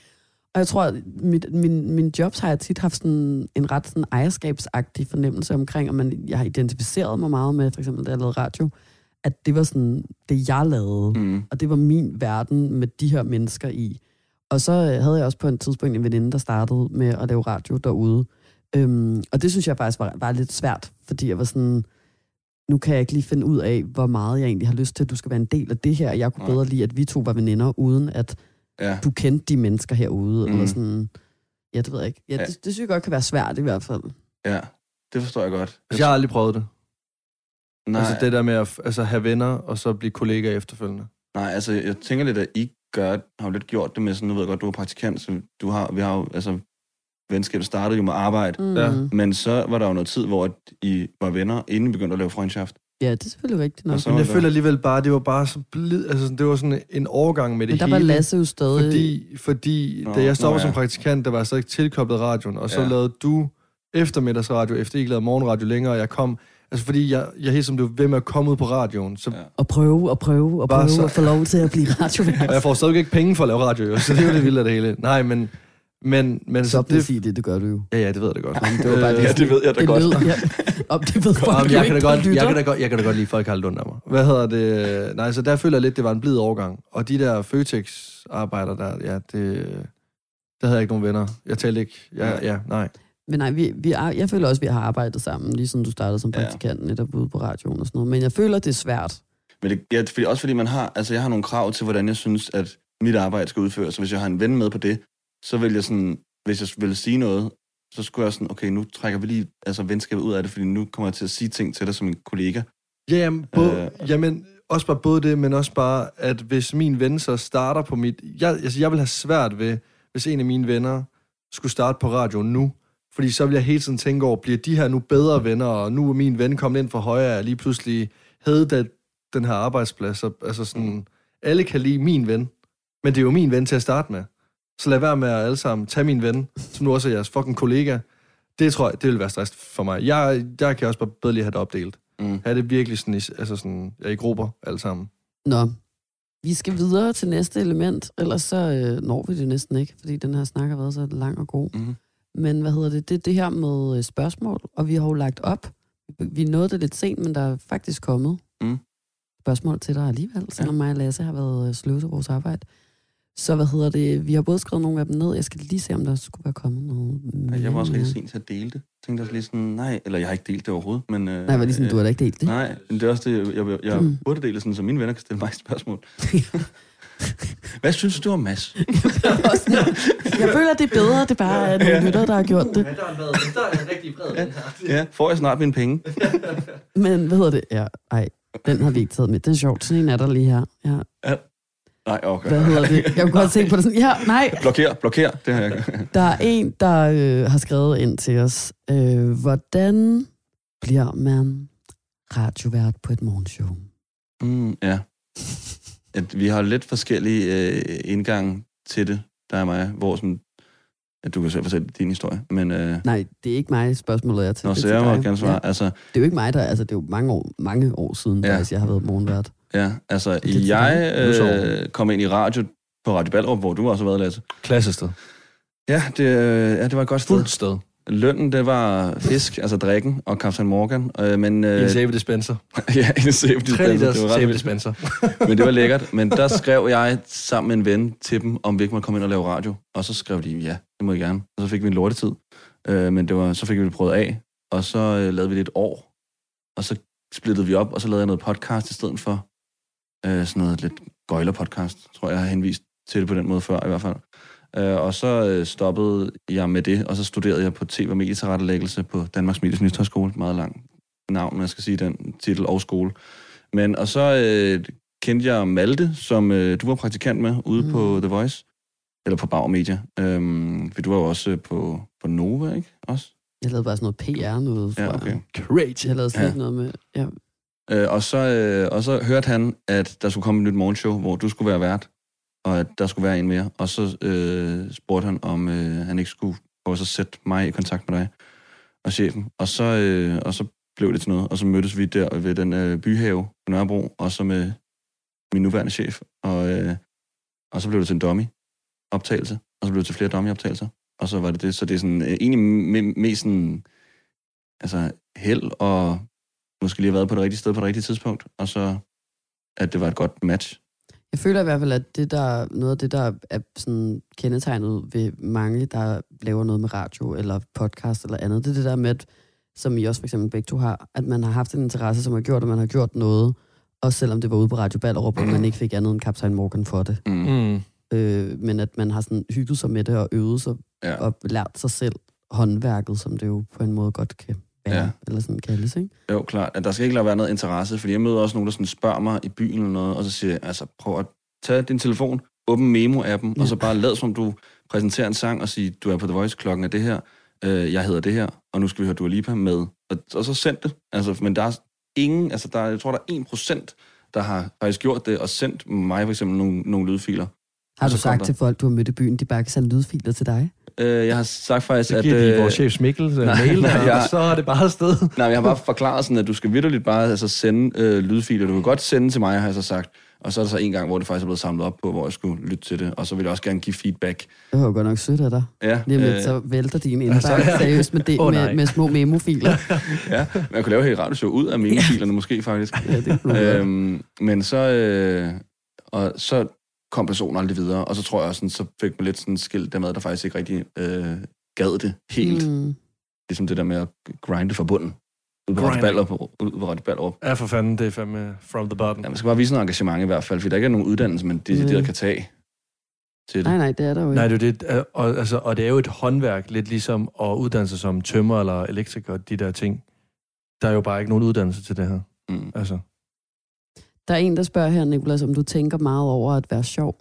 Og jeg tror, at mit, min, min jobs har jeg tit haft sådan en ret sådan ejerskabsagtig fornemmelse omkring, og man, jeg har identificeret mig meget med, for eksempel da jeg lavede radio, at det var sådan det, jeg lavede, Mm. og det var min verden med de her mennesker i. Og så øh, havde jeg også på et tidspunkt en veninde, der startede med at lave radio derude. Øhm, og det synes jeg faktisk var, var lidt svært, fordi jeg var sådan, nu kan jeg ikke lige finde ud af, hvor meget jeg egentlig har lyst til, at du skal være en del af det her. Jeg kunne Nej. bedre lide, at vi to var veninder, uden at Ja. du kendte de mennesker herude. Mm. Eller sådan, ja, det ved jeg ikke. Ja, Ja. det, det synes jeg godt kan være svært i hvert fald. ja, det forstår jeg godt. Altså, jeg har aldrig prøvet det. Nej, Altså det der med at altså, have venner, og så blive kollega efterfølgende. nej, altså jeg tænker lidt, at I gør, har jo lidt gjort det med sådan, nu ved jeg godt, du er praktikant, så du har, vi har jo, altså venskabet startede jo med arbejde, Mm. Ja. men så var der jo noget tid, hvor at I var venner, inden I begyndte at lave freundschaft. Ja, det er selvfølgelig rigtigt nok. Men jeg føler alligevel bare, det var bare så blid, altså sådan, det var sådan en overgang med det Men der hele. var Lasse jo stadig... Fordi, fordi Nå, da jeg stoppede nå, som ja. praktikant, der var jeg så ikke tilkoblet radioen, og så Ja. lavede du eftermiddagsradio, efter I ikke lavede morgenradio længere, og jeg kom, altså fordi jeg, jeg helt som blev ved med at komme ud på radioen, så, Ja. ja. Og prøve og prøve og prøve så- at få lov til at blive radiovært. og jeg får stadig ikke penge for at lave radio, jo, så det er jo det vilde af det hele. Nej, men, men, men Så det, præcis det, det gør du jo. ja, ja, det ved jeg da godt. Det var bare Øh, det, Ja, det ved jeg da det godt. Lød, ja. Om det ved folk Jamen, jo jeg, kan da godt, jeg, kan da godt, jeg kan da godt lide, at folk har lidt ondt af mig. Hvad hedder det? Nej, så der føler jeg lidt, det var en blid overgang. Og de der Føtex-arbejder der, ja, det, der havde jeg ikke nogen venner. Jeg talte ikke, ja, ja, nej. Men nej, vi, vi er, jeg føler også, at vi har arbejdet sammen, lige siden du startede som Ja. praktikant netop ude på radioen og sådan noget. Men jeg føler, det er svært. Men det, ja, fordi, også fordi man har, altså jeg har nogle krav til, hvordan jeg synes, at mit arbejde skal udføres. Så hvis jeg har en ven med på det, så vil jeg sådan, hvis jeg vil sige noget, så skulle jeg sådan, okay, nu trækker vi lige altså venskabet ud af det, fordi nu kommer jeg til at sige ting til dig som en kollega. Ja, jamen, både, Øh. øh. jamen, også bare både det, men også bare, at hvis min ven så starter på mit... Jeg, altså, jeg vil have svært ved, hvis en af mine venner skulle starte på radio nu, fordi så vil jeg hele tiden tænke over, bliver de her nu bedre venner, og nu er min ven kommet ind fra højre, og lige pludselig havde da den her arbejdsplads, og, altså sådan, alle kan lide min ven, men det er jo min ven til at starte med. Så lad være med at alle sammen tage min ven, som nu også er jeres fucking kollega. Det tror jeg, det vil være stress for mig. Jeg, jeg kan også bare bedre lige have det opdelt. Mm. Er det virkelig sådan, altså sådan, ja, i grupper alle sammen? Nå, vi skal videre til næste element, ellers så øh, når vi det næsten ikke, fordi den her snak har været så lang og god. Mhm. Men hvad hedder det? Det er det her med øh, spørgsmål, og vi har jo lagt op. Vi nåede det lidt sent, men der er faktisk kommet Mm. spørgsmål til dig alligevel, selvom mig og Lasse har været øh, sløve til vores arbejde. Så hvad hedder det? Vi har både skrevet nogle af dem ned. Jeg skal lige se, om der skulle være kommet noget. Ja, jeg var også rigtig sent til at dele det. Jeg tænkte også lige sådan, nej, eller jeg har ikke delt det overhovedet, men... Øh, Nej, var lige sådan, du har da ikke delt det. Nej, men det er også det, jeg, jeg, jeg Mm. burde dele sådan, så mine venner kan stille mig spørgsmål. Hvad synes du om Mads? jeg føler, det er bedre, det er bare er nogle lyttere, der har gjort det. der er en rigtig bred, den her. Ja, får jeg snart mine penge? Men hvad hedder det? Ja, ej, den har vi ikke taget med. Den er sjovt. Sådan en er der lige her. Ja. Nej, okay. Hvad hedder det? Jeg kunne godt tænke på det sådan. Ja, nej. Blokér, blokér. Det har jeg. Der er en, der øh, har skrevet ind til os. Øh, hvordan bliver man radiovært på et morgenshow? Mm, ja. At vi har lidt forskellige øh, indgange til det, der er mig, hvor sådan, at du kan selv fortælle din historie, men øh, Nej, det er ikke mig, spørgsmålet er til. Nå, det er så jeg må gerne svare. Ja. Altså, Det er jo ikke mig, der... Altså, det er jo mange år, mange år siden, Ja. faktisk, jeg har været morgenvært. ja, altså, jeg øh, kom ind i radio på Radio Ballerup, hvor du også har været, Lasse. Klassested. Ja, det, øh, ja, det var et godt sted. Fuldt sted. Lønnen, det var fisk, altså drikken, og Captain Morgan. Øh, men, I øh, en sæbe dispenser. ja, en sæbe 3 dispenser. Det var sæbe dispenser. Men det var lækkert. Men der skrev jeg sammen med en ven til dem, om vi ikke måtte komme ind og lave radio. Og så skrev de, ja, det må I gerne. Og så fik vi en lortetid. Øh, men det var, så fik vi det prøvet af. Og så øh, lavede vi det et år. Og så splittede vi op, og så lavede jeg noget podcast i stedet for. Øh, sådan noget lidt gøjler-podcast, tror jeg, jeg har henvist til det på den måde før i hvert fald. Øh, og så øh, stoppede jeg med det, og så studerede jeg på TV- og medietilrettelæggelse på Danmarks Medies Nyhedshøjskole. Meget lang navn, men jeg skal sige den titel og skole. Men, og så øh, kendte jeg Malte, som øh, du var praktikant med ude mm. på The Voice. Eller på Bauer Media. Øhm, for du var jo også øh, på, på Nova, ikke? Også? Jeg lavede bare sådan noget PR, noget, Ja, tror okay. Crazy. Jeg lavede slet Ja. noget med... Ja. Øh, og, så, øh, og så hørte han, at der skulle komme et nyt morgenshow, hvor du skulle være vært, og at der skulle være en mere. Og så øh, spurgte han, om øh, han ikke skulle prøve at sætte mig i kontakt med dig og chefen. Og så, øh, og så blev det til noget, og så mødtes vi der ved den øh, byhave på Nørrebro, og så med min nuværende chef. Og, øh, og så blev det til en dummy optagelse, og så blev det til flere dummy optagelser. Og så var det det. Så det er sådan, øh, egentlig me- mest sådan, altså held og måske lige have været på det rigtige sted på det rigtige tidspunkt, og så at det var et godt match. Jeg føler i hvert fald, at det der, noget af det, der er sådan kendetegnet ved mange, der laver noget med radio eller podcast eller andet, det er det der med, at, som I også for eksempel begge to har, at man har haft en interesse, som har gjort, at man har gjort noget, også selvom det var ude på Radio Ballerup, og man ikke fik andet end Kaptajn Morgan for det. Mm. Mm. Øh, men at man har sådan hygget sig med det og øvet sig Ja. og lært sig selv håndværket, som det jo på en måde godt kan være, Ja. eller sådan kaldes, ikke? Jo, klart. Der skal ikke være noget interesse, fordi jeg møder også nogen, der sådan spørger mig i byen eller noget, og så siger jeg, altså prøv at tage din telefon, åbn memo-appen, ja. og så bare lad som du præsenterer en sang og siger, du er på The Voice, klokken er det her, øh, jeg hedder det her, og nu skal vi høre Dua Lipa med. Og, og så send det. Altså, men der er, ingen, altså der, er- jeg tror, der er 1%, der har faktisk gjort det og sendt mig for eksempel nogle, nogle lydfiler. Har du så kom sagt der- til folk, du har mødt i byen, de bare kan sende lydfiler til dig? Øh, jeg har sagt faktisk, Så at... giver de øh, vores chef Mikkel øh, nej, mail, nej, jeg- og så er det bare afsted. Nej, jeg har bare forklaret sådan, at du skal vidderligt bare altså, sende øh, lydfiler. Du kan godt sende til mig, har jeg så sagt. Og så er der så en gang, hvor det faktisk er blevet samlet op på, hvor jeg skulle lytte til det. Og så vil jeg også gerne give feedback. Det var godt nok sødt af dig. Ja, Lige lidt, øh, så vælter din altså, indbakke seriøst med, det, oh, nej. med, med små memofiler. ja, men jeg kunne lave et helt radioshow ud af memofilerne måske faktisk. ja, det kunne øhm, men så, øh, og så kom personen aldrig videre, og så tror jeg også, sådan, så fik man lidt sådan skilt der med, der faktisk ikke rigtig øh, gad det helt. Mm. Mm. Ligesom det der med at grinde fra bunden. Ud på Grinding. Ballerup. Ja, for fanden, det er fandme from the bottom. Ja, man skal bare vise noget engagement i hvert fald, fordi der ikke er nogen uddannelse, men det, Mm. det kan tage til det. Nej, nej, det er der jo ikke. Nej, det er det, øh, og, altså, og det er jo et håndværk, lidt ligesom at uddanne sig som tømmer eller elektriker, de der ting. Der er jo bare ikke nogen uddannelse til det her. Mm. Altså. Der er en, der spørger her, Nicolas, om du tænker meget over at være sjov.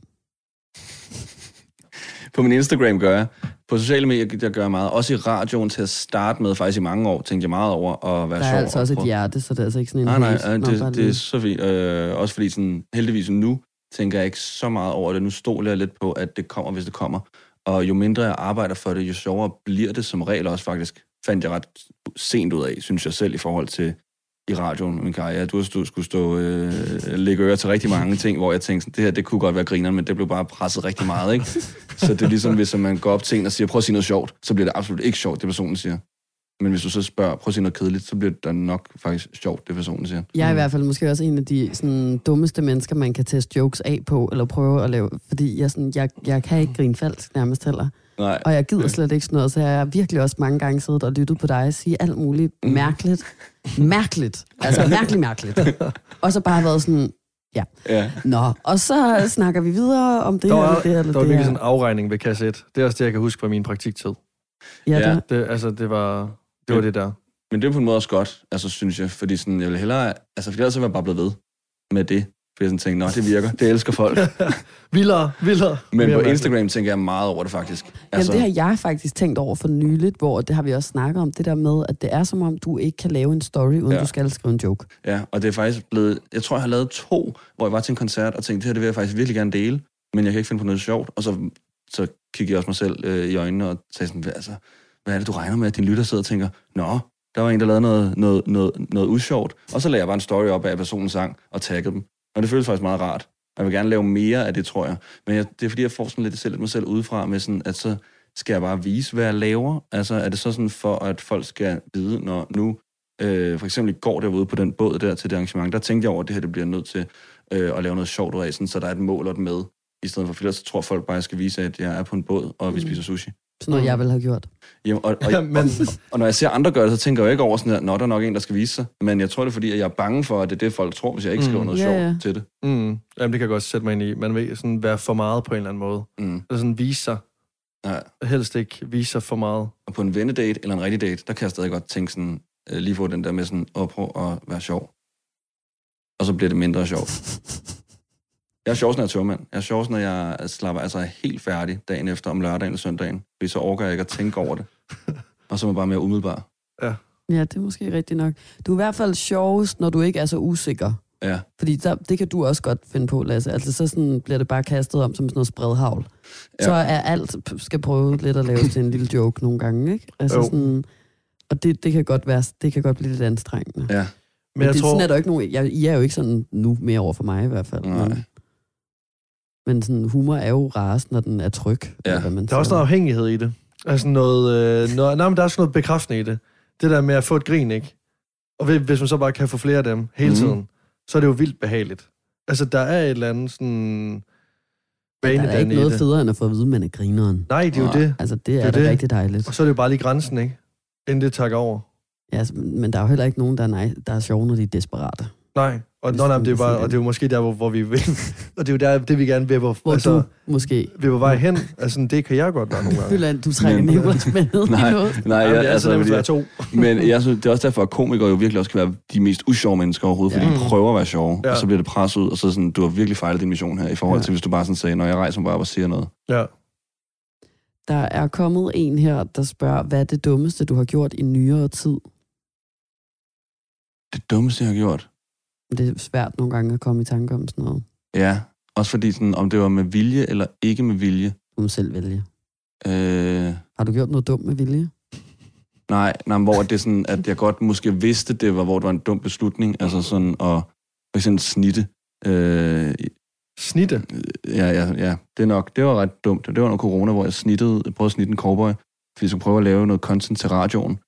På min Instagram gør jeg. På sociale medier der gør jeg meget. Også i radioen til at starte med, faktisk i mange år, tænkte jeg meget over at være Der er sjov. altså og også et hjerte, så det er altså ikke sådan en Nej, nej, øh, bare det, det lige- er så fint. Øh, også fordi sådan, heldigvis nu tænker jeg ikke så meget over det. Nu stoler jeg lidt på, at det kommer, hvis det kommer. Og jo mindre jeg arbejder for det, jo sjovere bliver det som regel også faktisk. Fandt jeg ret sent ud af, synes jeg selv, i forhold til i radioen, min karriere. Du har stå, skulle stå øh, lægge øre til rigtig mange ting, hvor jeg tænkte, sådan, det her, det kunne godt være griner, men det blev bare presset rigtig meget, ikke? Så det er ligesom, hvis man går op til en og siger, prøv at sige noget sjovt, så bliver det absolut ikke sjovt, det personen siger. Men hvis du så spørger, prøv at sige noget kedeligt, så bliver det da nok faktisk sjovt, det personen siger. Jeg er i hvert fald måske også en af de sådan, dummeste mennesker, man kan teste jokes af på, eller prøve at lave, fordi jeg, sådan, jeg, jeg kan ikke grine falsk nærmest heller. Nej. Og jeg gider slet ikke sådan noget, så jeg har virkelig også mange gange siddet og lyttet på dig sige alt muligt mærkeligt. Mærkeligt. Altså mærkeligt, mærkeligt. Og så bare været sådan, Ja. nå, og så snakker vi videre om det Der her, var, eller det her, eller der var virkelig her. sådan en afregning ved kasse 1. Det er også det, jeg kan huske fra min praktiktid. Ja, Ja. det, Det, altså, det var det, var det der. Men det er på en måde også godt, altså, synes jeg, fordi sådan, jeg vil hellere, altså, fordi ellers ville jeg bare blevet ved med det. For jeg sådan tænkte, nå, det virker, det elsker folk. Vildere, vildere. Men på. Instagram tænker jeg meget over det faktisk. altså, Jamen, det har jeg faktisk tænkt over for nyligt, hvor det har vi også snakket om, det der med, at det er som om, du ikke kan lave en story, uden Ja. du skal skrive en joke. Ja, og det er faktisk blevet... Jeg tror, jeg har lavet to, hvor jeg var til en koncert og tænkte, det her det vil jeg faktisk virkelig gerne dele, men jeg kan ikke finde på noget sjovt. Og så, så kiggede jeg også mig selv øh, i øjnene og sagde sådan, hvad, altså, hvad er det, du regner med, at din lytter sidder og tænker, nå, der var en, der lavede noget, noget, noget, noget usjovt. Og så lagde jeg bare en story op af, at personen sang og taggede dem. Og det føles faktisk meget rart. Jeg vil gerne lave mere af det, tror jeg. Men jeg, det er fordi, jeg får sådan lidt selv, mig selv udefra med sådan, at så skal jeg bare vise, hvad jeg laver. Altså, er det så sådan for, at folk skal vide, når nu Øh, for eksempel i går derude på den båd der til det arrangement, der tænkte jeg over, at det her det bliver nødt til øh, at lave noget sjovt ud af, sådan, så der er et mål og et med. I stedet for, for ellers så tror folk bare, at jeg skal vise, at jeg er på en båd, og vi Mm. spiser sushi. Sådan noget, jeg vil have gjort. Jamen, og, og, Ja, og, men- og, og, når jeg ser andre gøre det, så tænker jeg jo ikke over sådan her, nå, der er nok en, der skal vise sig. Men jeg tror det er fordi, at jeg er bange for, at det er det, folk tror, hvis jeg ikke skriver Mm. noget Ja, sjovt til det. Mm. Jamen, det kan jeg godt sætte mig ind i. Man vil sådan være for meget på en eller anden måde. Mm. Altså sådan vise sig. Ja. Helst ikke vise sig for meget. Og på en vennedate eller en rigtig date, der kan jeg stadig godt tænke sådan, øh, lige få den der med sådan, at prøve at være sjov. Og så bliver det mindre sjovt. Jeg er sjovt, når jeg er tørmand. Jeg er sjovt, når jeg slapper altså helt færdig dagen efter om lørdagen eller søndagen. Fordi så overgår jeg ikke at tænke over det. Og så er man bare mere umiddelbar. Ja, det er måske rigtigt nok. Du er i hvert fald sjovest, når du ikke er så usikker. Ja. Fordi der, det kan du også godt finde på, Lasse. Altså, så sådan bliver det bare kastet om som sådan noget spredhavl. Ja. Ja. Så er alt, skal prøve lidt at lave til en lille joke nogle gange, ikke? Altså Jo. sådan, og det, det, kan godt være, det kan godt blive lidt anstrengende. Ja. Men jeg det, tror... Sådan er der ikke nogen, jeg, I er jo ikke sådan nu mere over for mig i hvert fald. Nej. Men, men sådan, humor er jo rarest, når den er tryg. Ja. eller hvad man Der er også noget afhængighed i det. Altså noget, øh, noget, nej, men der er også noget bekræftende i det. Det der med at få et grin, ikke? Og hvis- hvis man så bare kan få flere af dem hele Mhm. tiden, så er det jo vildt behageligt. Altså, der er et eller andet sådan... Der er ikke noget det. federe, end at få at vide, at man er grineren. Nej, det er jo Nej. det. Altså, det er, er da det. rigtig dejligt. Og så er det jo bare lige grænsen, ikke? Inden det takker over. Ja, altså, men der er jo heller ikke nogen, der er, nej, der er sjove, når de er desperate. Nej, og, Hvis nå, nej, det er bare, og det er jo måske der, hvor, hvor vi vil. og det er jo der, det vi gerne vil, hvor, Hvor altså, du måske... vi er på vej hen. Altså, det kan jeg godt være nogle gange. Jylland, du trækker Men- Nicolas med Nej, nej, Jamen, jeg, det er altså, nemt at fordi, være to. men jeg synes, det er også derfor, at komikere jo virkelig også kan være de mest usjove mennesker overhovedet, fordi Ja. de prøver at være sjove, Ja. og så bliver det presset ud, og så sådan, du har virkelig fejlet din mission her, i forhold Ja. til, hvis du bare sådan sagde, når jeg rejser mig bare op og siger noget. Ja. Der er kommet en her, der spørger, hvad er det dummeste, du har gjort i nyere tid? Det dummeste, jeg har gjort. Det er svært nogle gange at komme i tanke om sådan noget. Ja, også fordi sådan, om det var med vilje eller ikke med vilje. Du må selv vælge. Øh, Har du gjort noget dumt med vilje? nej, nej, men hvor det er sådan, at jeg godt måske vidste, det var, hvor det var en dum beslutning. Altså sådan at for eksempel snitte. Øh, Snitte. ja, ja, ja, det er nok, det var ret dumt. Det var noget corona, hvor jeg snittede, jeg prøvede at snitte en cowboy, fordi jeg skulle prøve at lave noget content til radioen.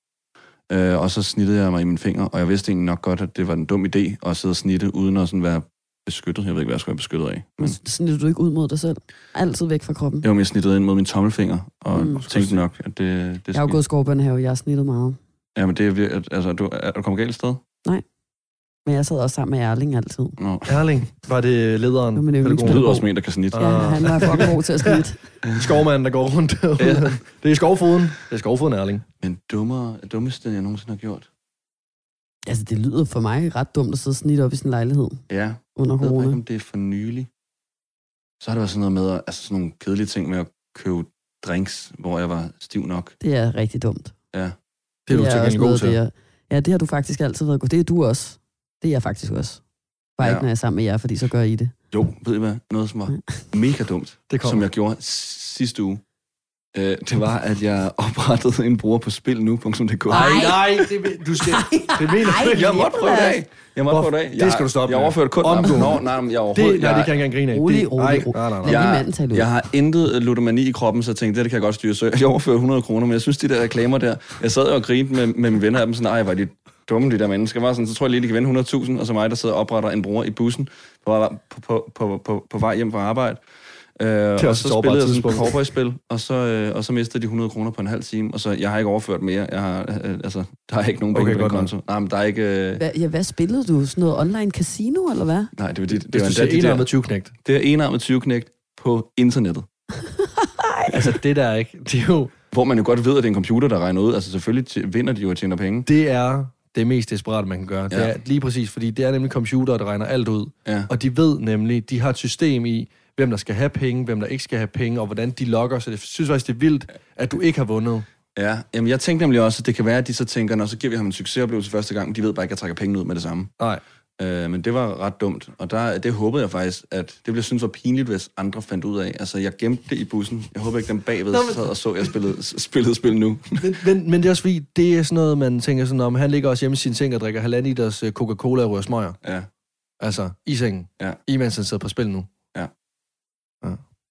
Øh, og så snittede jeg mig i mine fingre, og jeg vidste egentlig nok godt, at det var en dum idé at sidde og snitte, uden at sådan være beskyttet. Jeg ved ikke, hvad jeg skulle være beskyttet af. Men, Snitter du ikke ud mod dig selv? Altid væk fra kroppen. jo, men jeg snittede ind mod min tommelfinger, og Mm. tænkte nok, at det, det Jeg har jo gået skovbørnehave, jeg har snittet meget. Ja, men det er virkelig, altså, du, er du kommet galt sted? Men jeg sad også sammen med Erling altid. Nå. Erling, var det lederen? Jo, men det er jo Du ikke lyder også som en, der kan snitte. Ja, han var fucking god til at snitte. Skovmanden, der går rundt derude. Ja. Det er skovfoden. Det er skovfoden, Erling. Men dummere, dummeste, jeg nogensinde har gjort. Altså, det lyder for mig ret dumt at sidde og snitte op i sin lejlighed Ja, under jeg ved corona. ikke, om det er for nylig. Så har det været sådan noget med, at- altså sådan nogle kedelige ting med at købe drinks, hvor jeg var stiv nok. Det er rigtig dumt. Ja. Det er du til gengæld god til. det Ja, det har du faktisk altid været god. Det er du også. Det er jeg faktisk også. Bare Ja. ikke, når jeg er sammen med jer, fordi så gør I det. Jo, ved I hvad? Noget, som var mega dumt, Det som jeg gjorde sidste uge. Øh, det var, at jeg oprettede en bruger på spilnu.dk. Nej, nej, det, du skal... Det mener du ikke. Jeg måtte prøve det af. Jeg måtte prøve det af. det skal du stoppe Jeg overførte kun... Omgående. Nå, nej, jeg overhovedet... Det, nej, det kan jeg ikke engang grine af. Rolig, rolig, nej, rolig. nej, nej, nej. Jeg, jeg har intet ludomani i kroppen, så jeg tænkte, det, det kan jeg godt styre. Så jeg overfører 100 kroner, men jeg synes, de der reklamer der... Jeg sad og grinte med, med mine venner af dem, sådan, ej, var de dumme, de der mennesker. Var sådan, så tror jeg lige, de kan vinde 100.000, og så mig, der sidder og opretter en bror i bussen på, vej- på, på, på, på, på vej hjem fra arbejde. Øh, og også et så spillede jeg sådan et cowboy-spil, og så, øh, og så mistede de 100 kroner på en halv time, og så jeg har ikke overført mere. Jeg har, øh, altså, der er ikke nogen penge Okay, på konto. Nej, men der er ikke... Øh, Hvad, ja, hvad spillede du? Sådan noget online casino, eller hvad? nej, det var det, det, Hvis var endda siger de en der- armet 20 knægt. Det er enarmet 20 på internettet. Altså, det der er ikke... Det er jo... Hvor man jo godt ved, at det er en computer, der regner ud. Altså selvfølgelig t- vinder de jo og tjener penge. Det er det mest desperate, man kan gøre. Det Ja. er lige præcis, fordi det er nemlig computer, der regner alt ud. Ja. Og de ved nemlig, de har et system i, hvem der skal have penge, hvem der ikke skal have penge, og hvordan de logger. Så det synes faktisk, det er vildt, at du ikke har vundet. Ja, jamen jeg tænkte nemlig også, at det kan være, at de så tænker, når så giver vi ham en succesoplevelse første gang, men de ved bare ikke, at jeg trækker penge ud med det samme. Nej. Øh, men det var ret dumt, og der, det håbede jeg faktisk, at det ville jeg synes var pinligt, hvis andre fandt ud af. Altså, jeg gemte det i bussen. Jeg håber ikke, dem bagved Nå, men- sad og så, at jeg spillede, spillede spil nu. Men, men, men det er også fordi, det er sådan noget, man tænker sådan om, han ligger også hjemme i sin seng og drikker halvanden liters øh, Coca-Cola og rører smøger. Ja, Altså, i sengen. Ja. Imens han sidder på spil nu.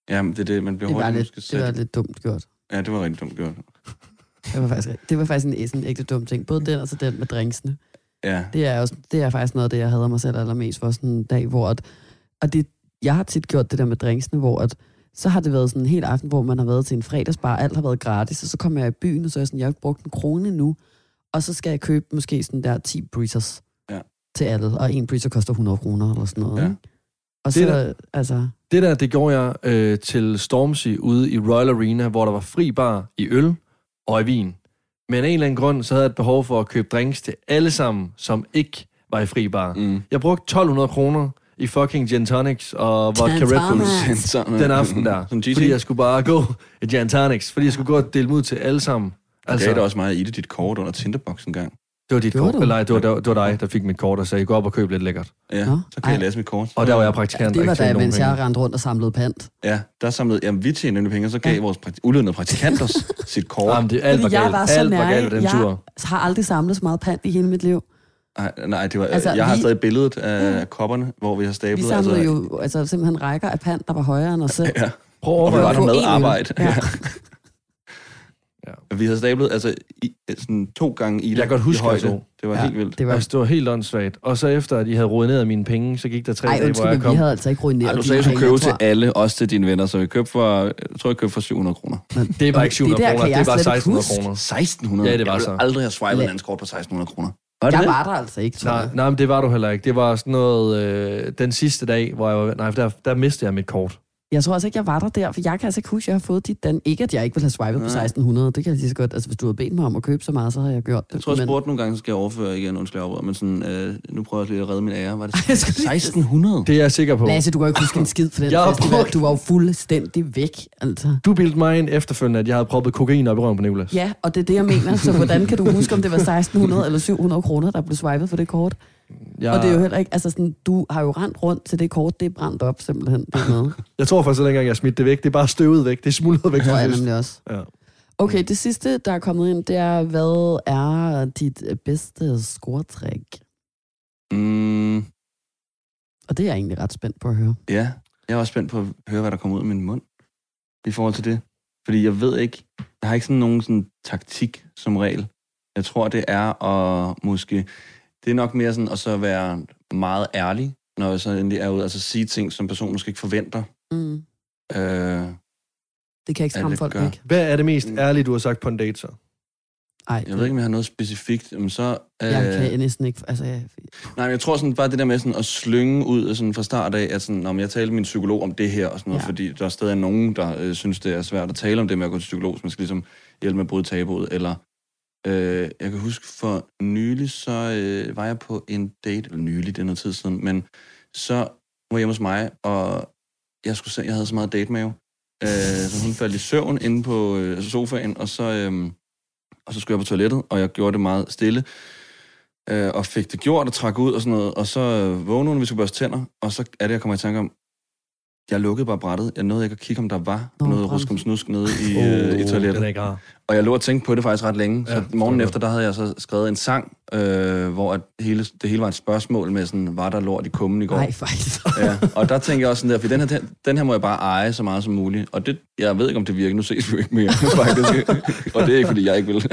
ja men det er det, man bliver Det var, hurtigt lidt, måske det var lidt dumt gjort. Ja, det var rigtig dumt gjort. Det var faktisk, det var faktisk en, sådan en ægte dum ting. Både den og så den med drinksene. Ja, Det er, også, det er faktisk noget af det, jeg hader mig selv allermest for sådan en dag, hvor... At, og det, jeg har tit gjort det der med drinksene, hvor at, så har det været sådan en hel aften, hvor man har været til en fredagsbar, alt har været gratis, og så kommer jeg i byen, og så er jeg sådan, jeg har ikke brugt en krone nu, og så skal jeg købe måske sådan der 10 breezers Ja. til alle, og en breezer koster 100 kroner eller sådan noget. Ja. Og Det så, altså, Det der, det gjorde jeg øh, til Stormzy ude i Royal Arena, hvor der var fri bar i øl og i vin. Men af en eller anden grund, så havde jeg et behov for at købe drinks til alle sammen, som ikke var i fri bar. mm. Jeg brugte 1200 kroner i fucking gin tonics og vodka Red Bulls den aften der. Fordi jeg skulle bare gå i gin tonics, fordi jeg skulle gå og dele dem ud til alle sammen. Altså, gav det også mig i det dit kort under Tinderbox en gang. Det var dit Gjorde kort. du? Eller, nej, det var, det, var, det var dig, der fik mit kort og sagde, gå op og køb lidt lækkert. Ja, Nå, så kan jeg ej. læse mit kort. Og der var jeg praktikant. det og var ikke da, mens jeg penge. rendte rundt og samlede pant. Ja, der samlede, jamen vi tjente nemlig penge, og så gav Ja. vores prakti- ulønnede praktikanter sit kort. Jamen, det, alt var Fordi jeg galt. var så alt var galt den jeg tur. har aldrig samlet så meget pant i hele mit liv. Nej, nej, det var, Altså, altså, jeg har vi- stadig billedet af kopperne, hvor vi har Vi stablet. samlede altså, jo altså, simpelthen rækker af pant, der var højere end os selv. Ja, Prøv at og vi overveje, der med arbejde. Ja. Vi havde stablet altså i, sådan to gange i Jeg kan godt huske, i højde. Det var Ja, helt vildt. Det var, Altså, det var helt åndssvagt. Og så efter, at I havde ruineret mine penge, så gik der tre ej, dage, hvor jeg men vi kom. havde altså ikke ruineret Ej, du dine sagde, at du jeg til alle, også til dine venner, så vi købte for, jeg tror, jeg købte for 700 kroner. Det var ikke 700 der kan kroner, jeg det var slet ikke 1600 huske. kroner. 1600? Ja, det var jeg så. ville aldrig have swipet en kort på 1600 kroner. Var det Jeg det? var der altså ikke, tror Nej, jeg. nej, men det var du heller ikke. Det var sådan noget, øh, den sidste dag, hvor jeg var, nej, der, der mistede jeg mit kort. Jeg tror altså ikke, jeg var der der, for jeg kan altså ikke huske, at jeg har fået dit dan. Ikke, at jeg ikke ville have swipet på Nej. 1600. Det kan jeg lige så godt. Altså, hvis du havde bedt mig om at købe så meget, så havde jeg gjort det. Jeg tror, jeg Men- spurgte nogle gange, så skal jeg overføre igen, undskyld, afbryder, men sådan, øh, nu prøver jeg lige at redde min ære. Var det Jeg skulle lige- 1600? Det er jeg sikker på. Lasse, du kan jo ikke huske en skid for den Jeg har festival. brugt- Du var jo fuldstændig væk, altså. Du bildte mig ind efterfølgende, at jeg havde proppet kokain op i røven på Nicolas. Ja, og det er det, jeg mener. Så hvordan kan du huske, om det var 1600 eller 700 kroner, der blev swipet for det kort? Jeg, Og det er jo heller ikke, altså sådan, du har jo rendt rundt til det kort, det er brændt op simpelthen dernede. jeg tror faktisk ikke engang, jeg smidt det væk. Det er bare støvet væk. Det er smuldret væk. Det tror jeg nemlig også. Ja. Okay, det sidste, der er kommet ind, det er, hvad er dit bedste scoretræk? Mm, Og det er jeg egentlig ret spændt på at høre. ja, jeg er også spændt på at høre, hvad der kommer ud af min mund i forhold til det. Fordi jeg ved ikke, jeg har ikke sådan nogen sådan taktik som regel. Jeg tror, det er at måske, det er nok mere sådan at så være meget ærlig, når jeg så endelig er ude, altså sige ting, som personen måske ikke forventer. Mm. Øh, Det kan ikke skræmme folk gør. væk. Hvad er det mest ærlige, du har sagt på en date så? Ej, jeg ved ikke, om jeg har noget specifikt, men så... Øh, jeg kan næsten ikke... Altså, jeg, Nej, men jeg tror sådan bare det der med sådan at slynge ud sådan fra start af, at sådan, om jeg talte med min psykolog om det her og sådan noget, Ja. fordi der stadig er nogen, der øh, synes, det er svært at tale om det med at gå til psykolog, så man skal ligesom hjælpe med at bryde tabuet, eller øh, jeg kan huske for nylig, så øh, var jeg på en date, eller nylig, det er noget tid siden, men så var jeg hjemme hos mig, og jeg, skulle se, jeg havde så meget datemave, øh, så hun faldt i søvn inde på øh, sofaen, og så, øh, og så skulle jeg på toilettet, og jeg gjorde det meget stille, øh, og fik det gjort og trak ud og sådan noget, og så øh, vågnede hun, vi skulle børste tænder, og så er det, jeg kommer i tanke om, jeg lukkede bare brættet. Jeg nåede ikke at kigge, om der var Nå, noget bremsen. ruskum snusk nede i, øh, i toilettet. er ikke rar. Og jeg lå og tænkte på det faktisk ret længe. Så Ja, morgenen efter, der havde jeg så skrevet en sang, øh, hvor at hele, det hele var et spørgsmål med sådan, var der lort i kummen i går? nej, faktisk. Ja, og der tænker jeg også sådan der, for den her, den, her må jeg bare eje så meget som muligt. Og det, jeg ved ikke, om det virker. Nu ses vi jo ikke mere, faktisk. og det er ikke, fordi jeg ikke vil.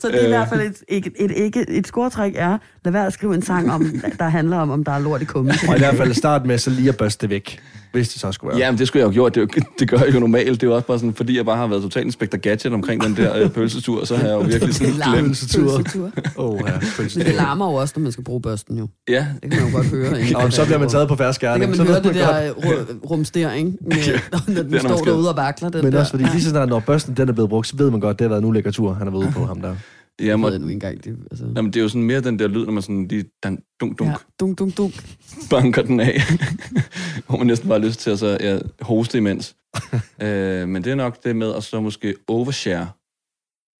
Så det er i hvert fald et, et, et, et, et scoretræk er, lad være at skrive en sang, om, der handler om, om der er lort i kummen. Og i hvert fald start med så lige at børste det væk, hvis det så skulle være. Ja, men det skulle jeg jo have gjort. Det, jo- det gør jeg jo normalt. Det er jo også bare sådan, fordi jeg bare har været totalt inspektor gadget omkring den der øh, pølsetur, så har jeg jo virkelig sådan Det glemt. Pølsetur. Pølsetur. Åh, ja. Men det larmer jo også, når man skal bruge børsten jo. Ja, Det kan man jo godt høre. Ikke? Og så bliver man taget på færre Det skærning. kan man høre det godt. der ru- rumstering, med, når den man står derude og vakler. Den Men der. også fordi lige så snart, når børsten den er blevet brugt, så ved man godt, det har været en ulækker tur, han har været ude på ham der. Jeg Jeg må, ved nu engang. Det, altså. jamen, det er jo sådan mere den der lyd, når man sådan lige dan, dunk, dunk, Ja, dunk, dunk, dunk. banker den af. hvor man næsten bare har lyst til at så, ja, hoste imens. øh, men det er nok det med at så måske overshare.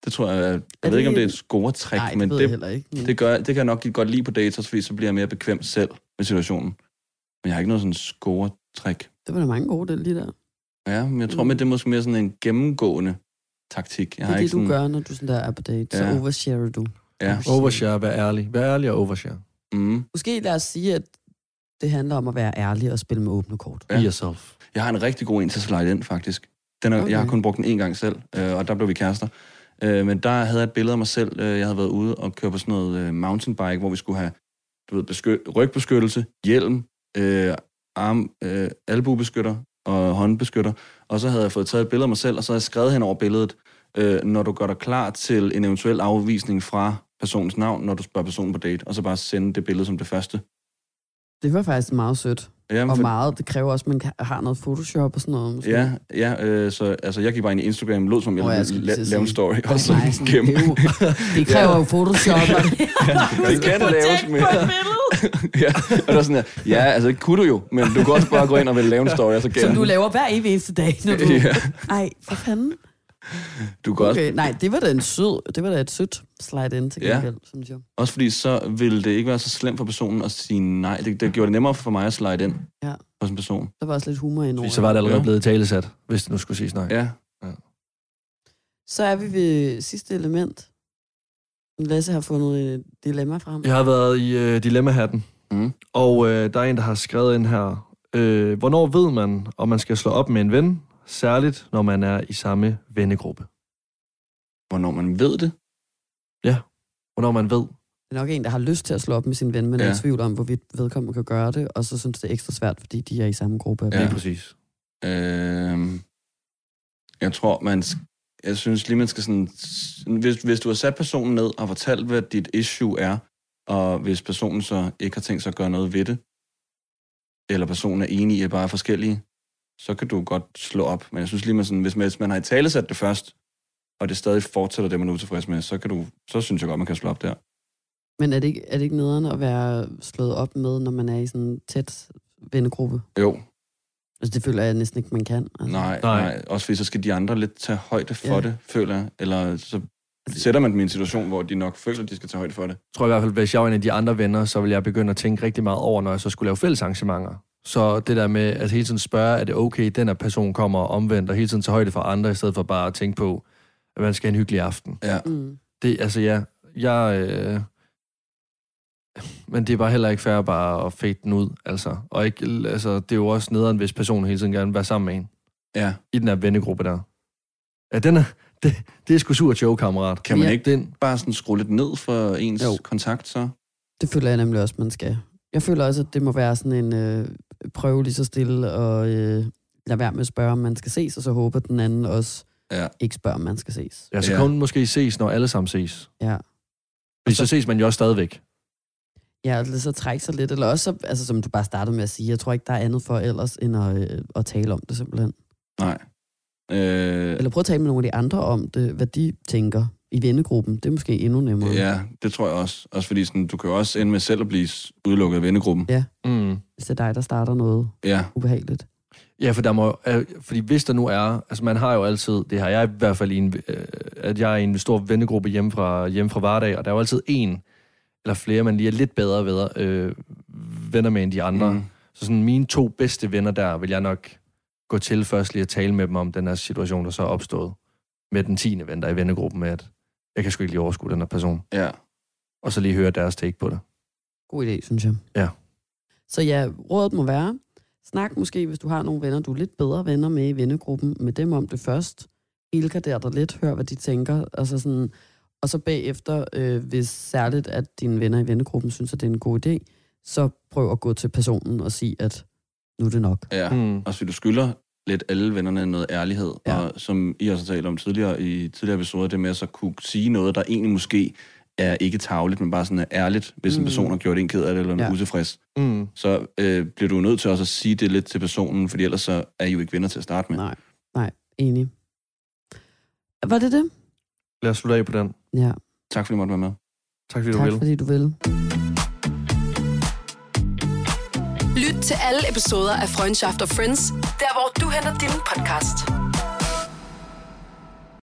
Det tror jeg, jeg Er ved ikke, om det- det er et scoretræk, Nej, det men jeg det, heller ikke. Men- det, gør, det kan jeg nok godt lide på dates, fordi så bliver jeg mere bekvem selv med situationen. Men jeg har ikke noget sådan scoretræk. Det var da mange gode, det lige der. Ja, men jeg tror, med det er måske mere sådan en gennemgående taktik. Jeg Det har er ikke det, du sådan, gør, når du sådan der er på date. Så Ja. oversharer du. Ja. Overshare, vær ærlig. Vær ærlig og overshare. Mm. Måske lad os sige, at det handler om at være ærlig og spille med åbne kort. Be Ja. yourself. Jeg har en rigtig god en til at slide ind, faktisk. Den er, Okay. Jeg har kun brugt den en gang selv, øh, og der blev vi kærester. Øh, men der havde jeg et billede af mig selv. Øh, jeg havde været ude og køre på sådan noget øh, mountainbike, hvor vi skulle have du ved, beskyt, rygbeskyttelse, hjelm, øh, arm, øh, albubeskytter og håndbeskytter. Og så havde jeg fået taget et billede af mig selv, og så havde jeg skrevet hen over billedet, øh, når du gør dig klar til en eventuel afvisning fra personens navn, når du spørger personen på date, og så bare sende det billede som det første. Det var faktisk meget sødt. Jamen, Og for- meget, det kræver også, at man har noget Photoshop og sådan noget. Måske. Ja, ja øh, så altså, jeg gik bare ind i Instagram, lød som, jeg oh, jeg la- lave en story, og så nej, sådan, gennem. det, jo, det kræver jo Photoshop. og det- det kan det laves med. ja, og der er sådan her, ja, altså det kunne du jo, men du kan også bare gå ind og vil lave en story, og så Som gennem. du laver hver evig eneste dag, når du... Ja. Ej, for fanden. Du kan også, Okay, nej, det var da en sød, det var da et sødt slide in til Ja. gengæld, synes jeg. også fordi så ville det ikke være så slemt for personen at sige nej. Det, det gjorde det nemmere for mig at slide ind Ja. hos en person. Der var også lidt humor ind over. Fordi så var det allerede Ja. blevet talesat, hvis det nu skulle siges nej. Ja, Så er vi ved sidste element. Lasse har fundet et dilemma frem. Jeg har været i øh, dilemma-hatten, mm. og øh, der er en, der har skrevet ind her. Øh, hvornår ved man, om man skal slå op med en ven, særligt når man er i samme vennegruppe? hvornår man ved det. Hvornår man ved. Det er nok en, der har lyst til at slå op med sin ven, men ja. er Ja. i tvivl om, hvorvidt vedkommende kan gøre det, og så synes det er ekstra svært, fordi de er i samme gruppe. Ja. Præcis. Øh, jeg tror, man... Jeg synes lige, man skal sådan... Hvis, hvis du har sat personen ned og fortalt, hvad dit issue er, og hvis personen så ikke har tænkt sig at gøre noget ved det, eller personen er enig i, at bare er forskellige, så kan du godt slå op. Men jeg synes lige, man sådan, hvis man, hvis man har i talesat det først, og det stadig fortsætter det, man er utilfreds med, så, kan du, så synes jeg godt, man kan slå op der. Men er det, ikke, er det ikke nederen at være slået op med, når man er i sådan en tæt vennegruppe? Jo, Altså, det føler jeg næsten ikke, man kan. Altså. nej, Nej. nej. Også fordi så skal de andre lidt tage højde for Ja. ja. det, føler jeg. Eller så sætter man dem i en situation, hvor de nok føler, at de skal tage højde for det. Jeg tror i hvert fald, hvis jeg var en af de andre venner, så ville jeg begynde at tænke rigtig meget over, når jeg så skulle lave fælles arrangementer. Så det der med at hele tiden spørge, er det okay, den her person kommer omvendt, og hele tiden tage højde for andre, i stedet for bare at tænke på, at man skal have en hyggelig aften. Ja. Mm. Det, altså ja, jeg... Øh, men det er bare heller ikke fair bare at fade den ud, altså. Og ikke, altså, det er jo også nederen, hvis personen hele tiden gerne vil være sammen med en. Ja. I den her vennegruppe der. Ja, den er, det, det er sgu sur show, kammerat. Kan man Ja. ikke Den, bare sådan skrue lidt ned for ens jo. kontakt, så? Det føler jeg nemlig også, man skal. Jeg føler også, at det må være sådan en øh, prøve lige så stille, og øh, lade være med at spørge, om man skal ses, og så håber den anden også Ja. ikke spørger, om man skal ses. ja, så Ja. måske ses, når alle sammen ses. Ja. Fordi så ses man jo også stadigvæk. Ja, eller så trække sig lidt, eller også, så- altså, som du bare startede med at sige, jeg tror ikke, der er andet for ellers, end at, øh, at tale om det simpelthen. Nej. Øh, Eller prøv at tale med nogle af de andre om det, hvad de tænker i vennegruppen. Det er måske endnu nemmere. ja, det tror jeg også. Også fordi sådan, du kan jo også ende med selv at blive udelukket af vennegruppen. Ja. Mm. Hvis det er dig, der starter noget Ja. ubehageligt. Ja, for der må, øh, fordi hvis der nu er, altså man har jo altid, det har jeg i hvert fald i en, øh, at jeg er i en stor vennegruppe hjemme fra, hjemme fra Vardag, og der er jo altid en eller flere, man lige er lidt bedre ved, øh, venner med end de andre. Mm. Så sådan mine to bedste venner der, vil jeg nok gå til først lige at tale med dem om den her situation, der så er opstået. Med den tiende ven, der er i vennegruppen med, at jeg kan sgu ikke lige overskue den her person. Ja. Og så lige høre deres take på det. God idé, synes jeg. Ja. Så ja, rådet må være, snak måske, hvis du har nogle venner, du er lidt bedre venner med i vennegruppen, med dem om det først. Ilkader dig lidt, hør hvad de tænker, og så, sådan, og så bagefter, øh, hvis særligt, at dine venner i vennegruppen synes, at det er en god idé, så prøv at gå til personen og sige, at nu er det nok. ja. Mm. Også fordi du skylder lidt alle vennerne noget ærlighed. Ja. Og som I også har talt om tidligere i tidligere episoder, det med at så kunne sige noget, der egentlig måske er ikke tavligt, men bare sådan er ærligt, hvis mm. En person har gjort en ked af det eller noget Ja. utilfreds. Mm. Så øh, bliver du nødt til også at sige det lidt til personen, fordi ellers så er I jo ikke venner til at starte med. Nej, nej, enig. Var det det? Lad os slutte af på den. Ja, Tak fordi I måtte være med. Tak fordi du tak ville. fordi du vil lytte til alle episoder af Freundschaft After Friends, der hvor du henter din podcast.